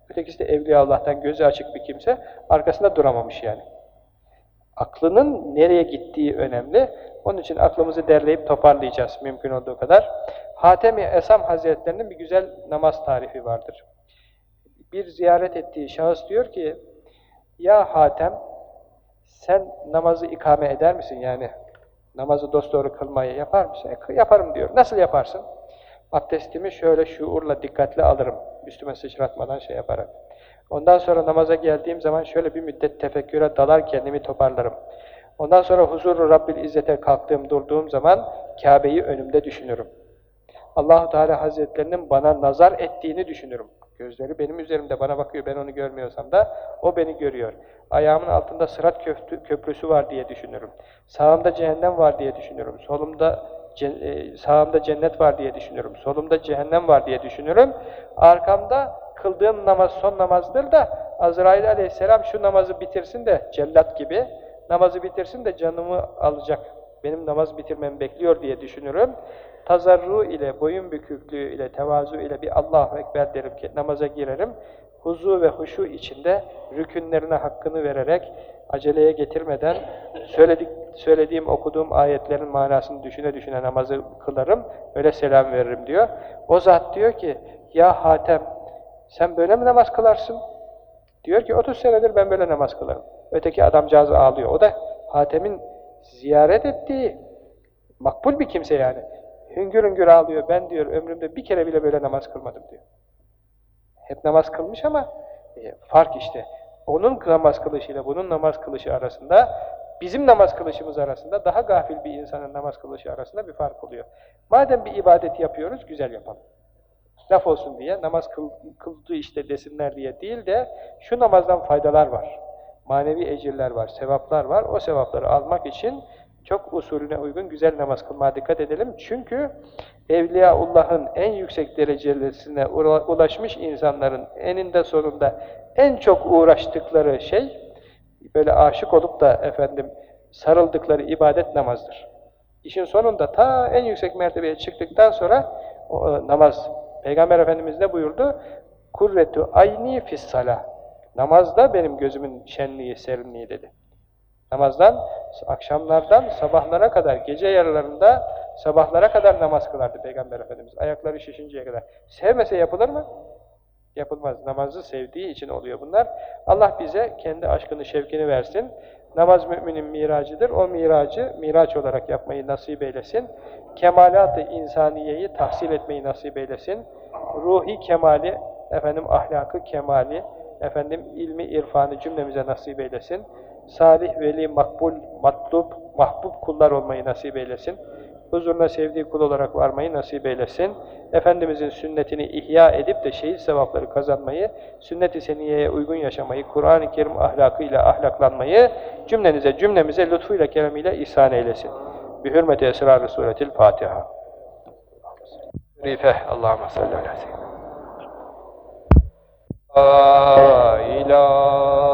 Ötekisi de Evliya Allah'tan gözü açık bir kimse arkasında duramamış yani. Aklının nereye gittiği önemli. Onun için aklımızı derleyip toparlayacağız mümkün olduğu kadar. Hatemi Esam Hazretlerinin bir güzel namaz tarifi vardır. Bir ziyaret ettiği şahıs diyor ki, ya Hatem, sen namazı ikame eder misin? Yani namazı dosdoğru kılmayı yapar mısın? E, yaparım diyor. Nasıl yaparsın? Abdestimi şöyle şuurla, dikkatli alırım. Üstüme sıçratmadan şey yaparak. Ondan sonra namaza geldiğim zaman şöyle bir müddet tefekküre dalar kendimi toparlarım. Ondan sonra huzuru Rabbil İzzet'e kalktığım, durduğum zaman Kabe'yi önümde düşünürüm. Allahu Teala Hazretlerinin bana nazar ettiğini düşünürüm. Gözleri benim üzerimde bana bakıyor, ben onu görmüyorsam da o beni görüyor. Ayağımın altında sırat köprüsü var diye düşünürüm. Sağımda cehennem var diye düşünürüm. Solumda sağımda cennet var diye düşünürüm. Solumda cehennem var diye düşünürüm. Arkamda kıldığım namaz son namazdır da Azrail aleyhisselam şu namazı bitirsin de cellat gibi namazı bitirsin de canımı alacak. Benim namaz bitirmemi bekliyor diye düşünürüm tazarru ile, boyun büküklüğü ile, tevazu ile bir Allahu Ekber derim ki namaza girerim. Huzu ve huşu içinde rükünlerine hakkını vererek, aceleye getirmeden söyledik, söylediğim, okuduğum ayetlerin manasını düşüne düşüne namazı kılarım, öyle selam veririm diyor. O zat diyor ki, ya Hatem sen böyle mi namaz kılarsın? Diyor ki 30 senedir ben böyle namaz kılarım. Öteki adamcağız ağlıyor. O da Hatem'in ziyaret ettiği makbul bir kimse yani. Hüngür hüngür ağlıyor. Ben diyor ömrümde bir kere bile böyle namaz kılmadım diyor. Hep namaz kılmış ama e, fark işte. Onun namaz kılışıyla bunun namaz kılışı arasında, bizim namaz kılışımız arasında, daha gafil bir insanın namaz kılışı arasında bir fark oluyor. Madem bir ibadet yapıyoruz, güzel yapalım. Laf olsun diye, namaz kıl, kıldı işte desinler diye değil de, şu namazdan faydalar var. Manevi ecirler var, sevaplar var. O sevapları almak için çok usulüne uygun güzel namaz kılmaya dikkat edelim. Çünkü Evliyaullah'ın en yüksek derecesine ulaşmış insanların eninde sonunda en çok uğraştıkları şey, böyle aşık olup da efendim sarıldıkları ibadet namazdır. İşin sonunda ta en yüksek mertebeye çıktıktan sonra o, e, namaz. Peygamber Efendimiz ne buyurdu? Kurretu ayni fissala. Namazda benim gözümün şenliği, serinliği dedi. Namazdan, akşamlardan sabahlara kadar, gece yarılarında sabahlara kadar namaz kılardı Peygamber Efendimiz. Ayakları şişinceye kadar. Sevmese yapılır mı? Yapılmaz. Namazı sevdiği için oluyor bunlar. Allah bize kendi aşkını, şevkini versin. Namaz müminin miracıdır. O miracı, miraç olarak yapmayı nasip eylesin. Kemalat-ı insaniyeyi tahsil etmeyi nasip eylesin. Ruhi kemali, efendim ahlakı kemali, efendim ilmi irfanı cümlemize nasip eylesin. Salih, veli, makbul, matlub, mahbub kullar olmayı nasip eylesin. Huzuruna sevdiği kul olarak varmayı nasip eylesin. Efendimizin sünnetini ihya edip de şehit sevapları kazanmayı, sünnet-i seniyeye uygun yaşamayı, Kur'an-ı Kerim ahlakıyla ahlaklanmayı cümlenize, cümlemize lütfuyla, keremiyle ihsan eylesin. Bi hürmeti esrar-ı suretil Fatiha. Rife, Allahümme salli ala seyyidina. La ilahe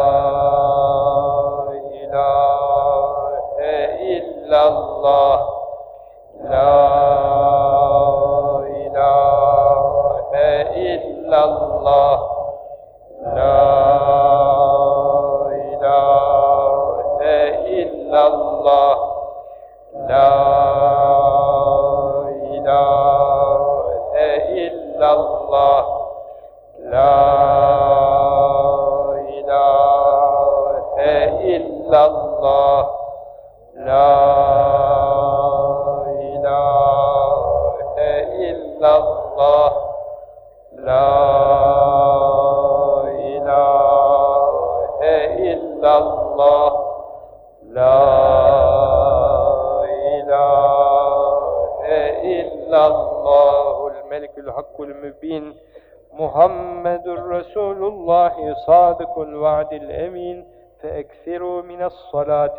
la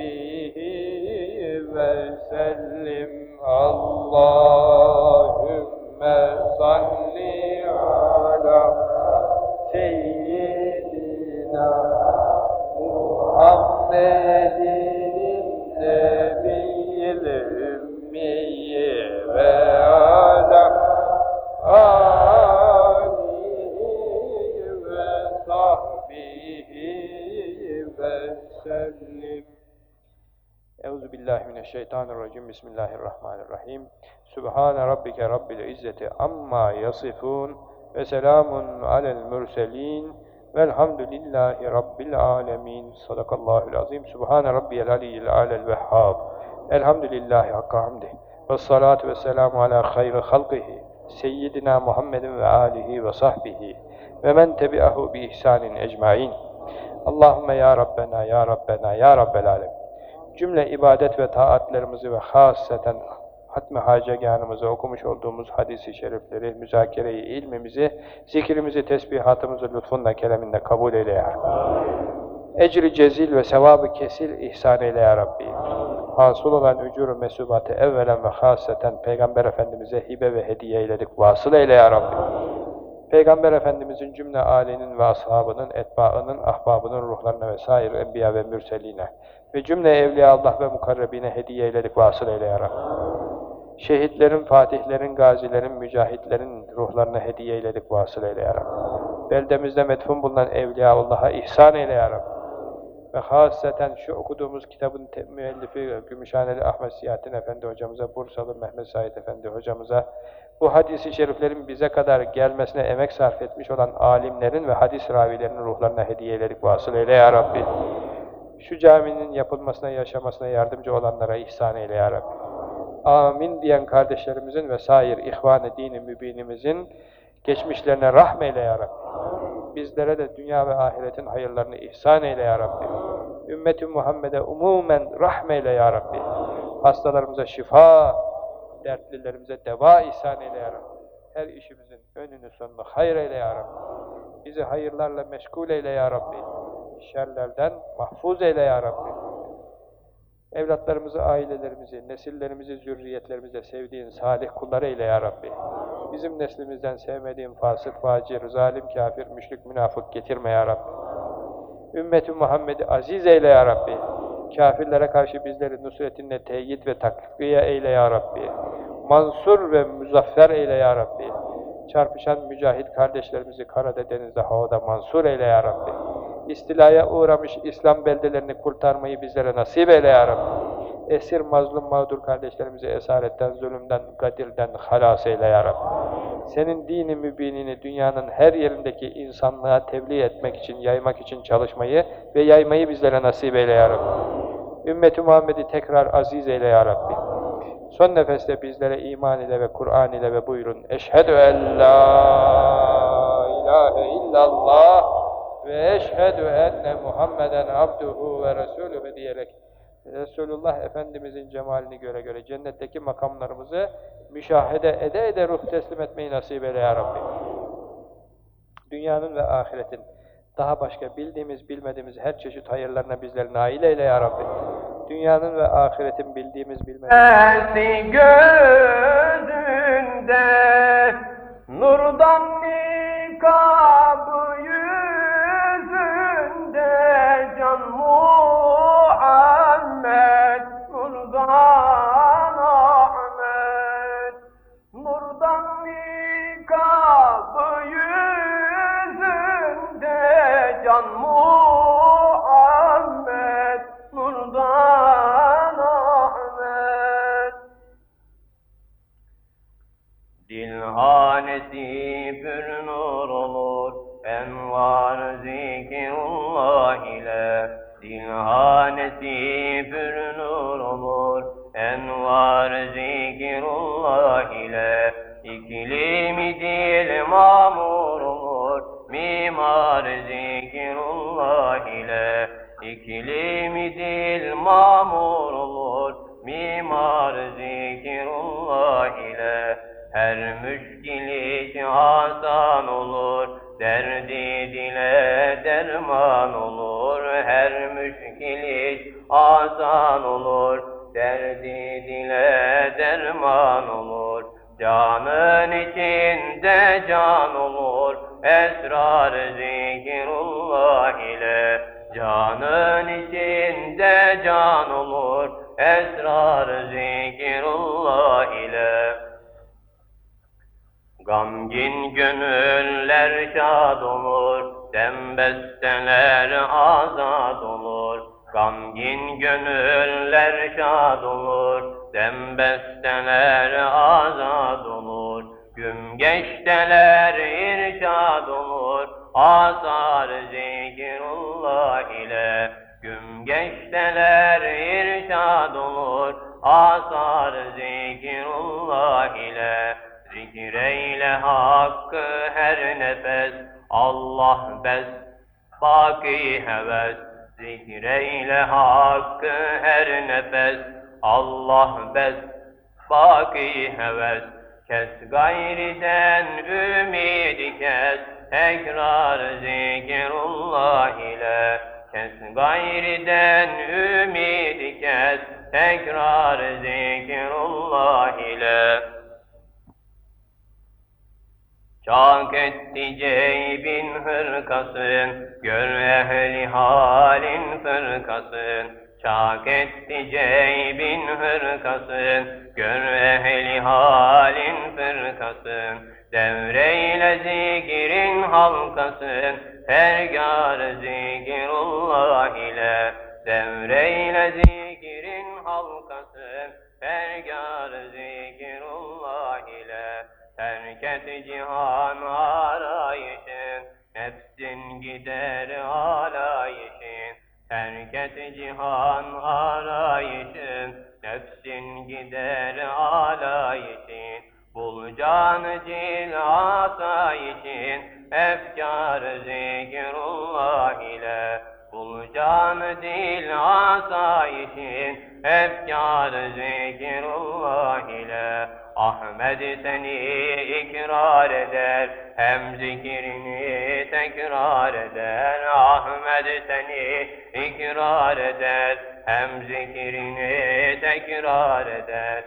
عليه وسلم الله Bismillahirrahmanirrahim. Sübhane rabbike rabbil izzeti amma yasifun ve selamun alel murselin velhamdülillahi rabbil alemin. Sadakallahul azim. Sübhane rabbiyel aliyyil alel vehhab. Elhamdülillahi hakka hamdi. Ve salatu ve selamu ala hayri halkihi. Seyyidina Muhammedin ve alihi ve sahbihi. Ve men tebi'ahu bi ihsanin ecmain. Allahümme ya Rabbena, ya Rabbena, ya Rabbel alemin cümle ibadet ve taatlerimizi ve hasreten hatmi haceganımızı okumuş olduğumuz hadisi şerifleri, müzakereyi, ilmimizi, zikrimizi, tesbihatımızı lütfunla, kereminle kabul eyle ya Rabbi. Ecri cezil ve sevabı kesil ihsan eyle ya Rabbi. Hasıl olan ücuru mesubatı evvelen ve hasreten Peygamber Efendimiz'e hibe ve hediye eyledik. Vasıl eyle ya Rabbi. Peygamber Efendimiz'in cümle âlinin ve ashabının, etbaının, ahbabının ruhlarına ve sair enbiya ve mürseline ve cümle evliya Allah ve mukarrebine hediye eyledik, vasıl eyle ya Rabbi. Şehitlerin, fatihlerin, gazilerin, mücahitlerin ruhlarına hediye eyledik, vasıl eyle ya Rabbi. Beldemizde metfun bulunan evliya Allah'a ihsan eyle ya Rabbi. ve hasreten şu okuduğumuz kitabın müellifi Gümüşhaneli Ahmet Siyahattin Efendi hocamıza, Bursalı Mehmet Said Efendi hocamıza, bu hadisi şeriflerin bize kadar gelmesine emek sarf etmiş olan alimlerin ve hadis ravilerinin ruhlarına hediyeleri vasıl eyle ya Rabbi. Şu caminin yapılmasına, yaşamasına yardımcı olanlara ihsan eyle ya Rabbi. Amin diyen kardeşlerimizin ve sair ihvan-ı dini mübinimizin geçmişlerine rahmeyle ya Rabbi. Bizlere de dünya ve ahiretin hayırlarını ihsan eyle ya Rabbi. Ümmeti Muhammed'e umumen rahmeyle ya Rabbi. Hastalarımıza şifa, dertlilerimize deva ihsan eyle ya Rabbi. Her işimizin önünü sonunu hayır eyle ya Rabbi. Bizi hayırlarla meşgul eyle ya Rabbi. Şerlerden mahfuz eyle ya Rabbi. Evlatlarımızı, ailelerimizi, nesillerimizi, zürriyetlerimizi sevdiğin salih kulları eyle ya Rabbi. Bizim neslimizden sevmediğin fasık, facir, zalim, kafir, müşrik, münafık getirme ya Rabbi. Ümmeti Muhammed'i aziz eyle ya Rabbi. Kafirlere karşı bizleri nusretinle teyit ve takviye eyle ya Rabbi. Mansur ve muzaffer eyle ya Rabbi. Çarpışan mücahit kardeşlerimizi karada, denizde, havada mansur eyle ya Rabbi. İstilaya uğramış İslam beldelerini kurtarmayı bizlere nasip eyle ya Rabbi. Esir, mazlum, mağdur kardeşlerimizi esaretten, zulümden, gadirden halas eyle ya Rabbi. Senin dini mübinini dünyanın her yerindeki insanlığa tebliğ etmek için, yaymak için çalışmayı ve yaymayı bizlere nasip eyle ya Rabbi. Ümmeti Muhammed'i tekrar aziz eyle ya Rabbi. Son nefeste bizlere iman ile ve Kur'an ile ve buyurun. Eşhedü en la ilahe illallah ve eşhedü enne Muhammeden abduhu ve resulühü diyerek Resulullah Efendimizin cemalini göre göre cennetteki makamlarımızı müşahede ede ede ruh teslim etmeyi nasip eyle ya Rabbi. Dünyanın ve ahiretin daha başka bildiğimiz bilmediğimiz her çeşit hayırlarına bizleri nail eyle ya Rabbi. Dünyanın ve ahiretin bildiğimiz bilmediğimiz gözünde nurdan nikabı Dilhanesi pür olur envar zikrullah ile. İklimi dil mamur olur mimar zikrullah ile. İklimi dil mamur olur mimar zikrullah ile. Her müşkili asan olur derdi dile derman olur asan olur derdi dile derman olur. Canın içinde can olur esrar zikrullah ile. Canın içinde can olur esrar zikrullah ile. Gamgin gönüller şad olur, dembesteler azad olur. Gamgin gönüller şad olur, dembesteler azad olur. Gümgeçteler irşad olur, asar zikrullah ile. Gümgeçteler irşad olur, asar zikrullah ile. Zikreyle hakkı her nefes, Allah bes, baki heves. Zikreyle hakkı her nefes, Allah bes, baki heves. Kes gayriden ümidi kes, tekrar zikrullah ile. Kes gayriden ümidi kes, tekrar zikrullah ile. Çak etti ceybin hırkasın, gör ehli halin fırkasın. Çak etti ceybin hırkasın, gör ehli halin fırkasın. Devreyle zikrin halkasın, fergar zikrullah ile. Devreyle zikrin halkasın, fergar zikrullah ile. Terk et cihan arayışın, nefsin gider alayışın. Terk et cihan arayışın, nefsin gider alayışın. Bul canı cil asayişin, efkar zikrullah ile. Bul canı dil asayişin, efkar zikrullah ile. Ahmet seni ikrar eder, hem zikrini tekrar eder. Ahmet seni ikrar eder, hem zikrini tekrar eder.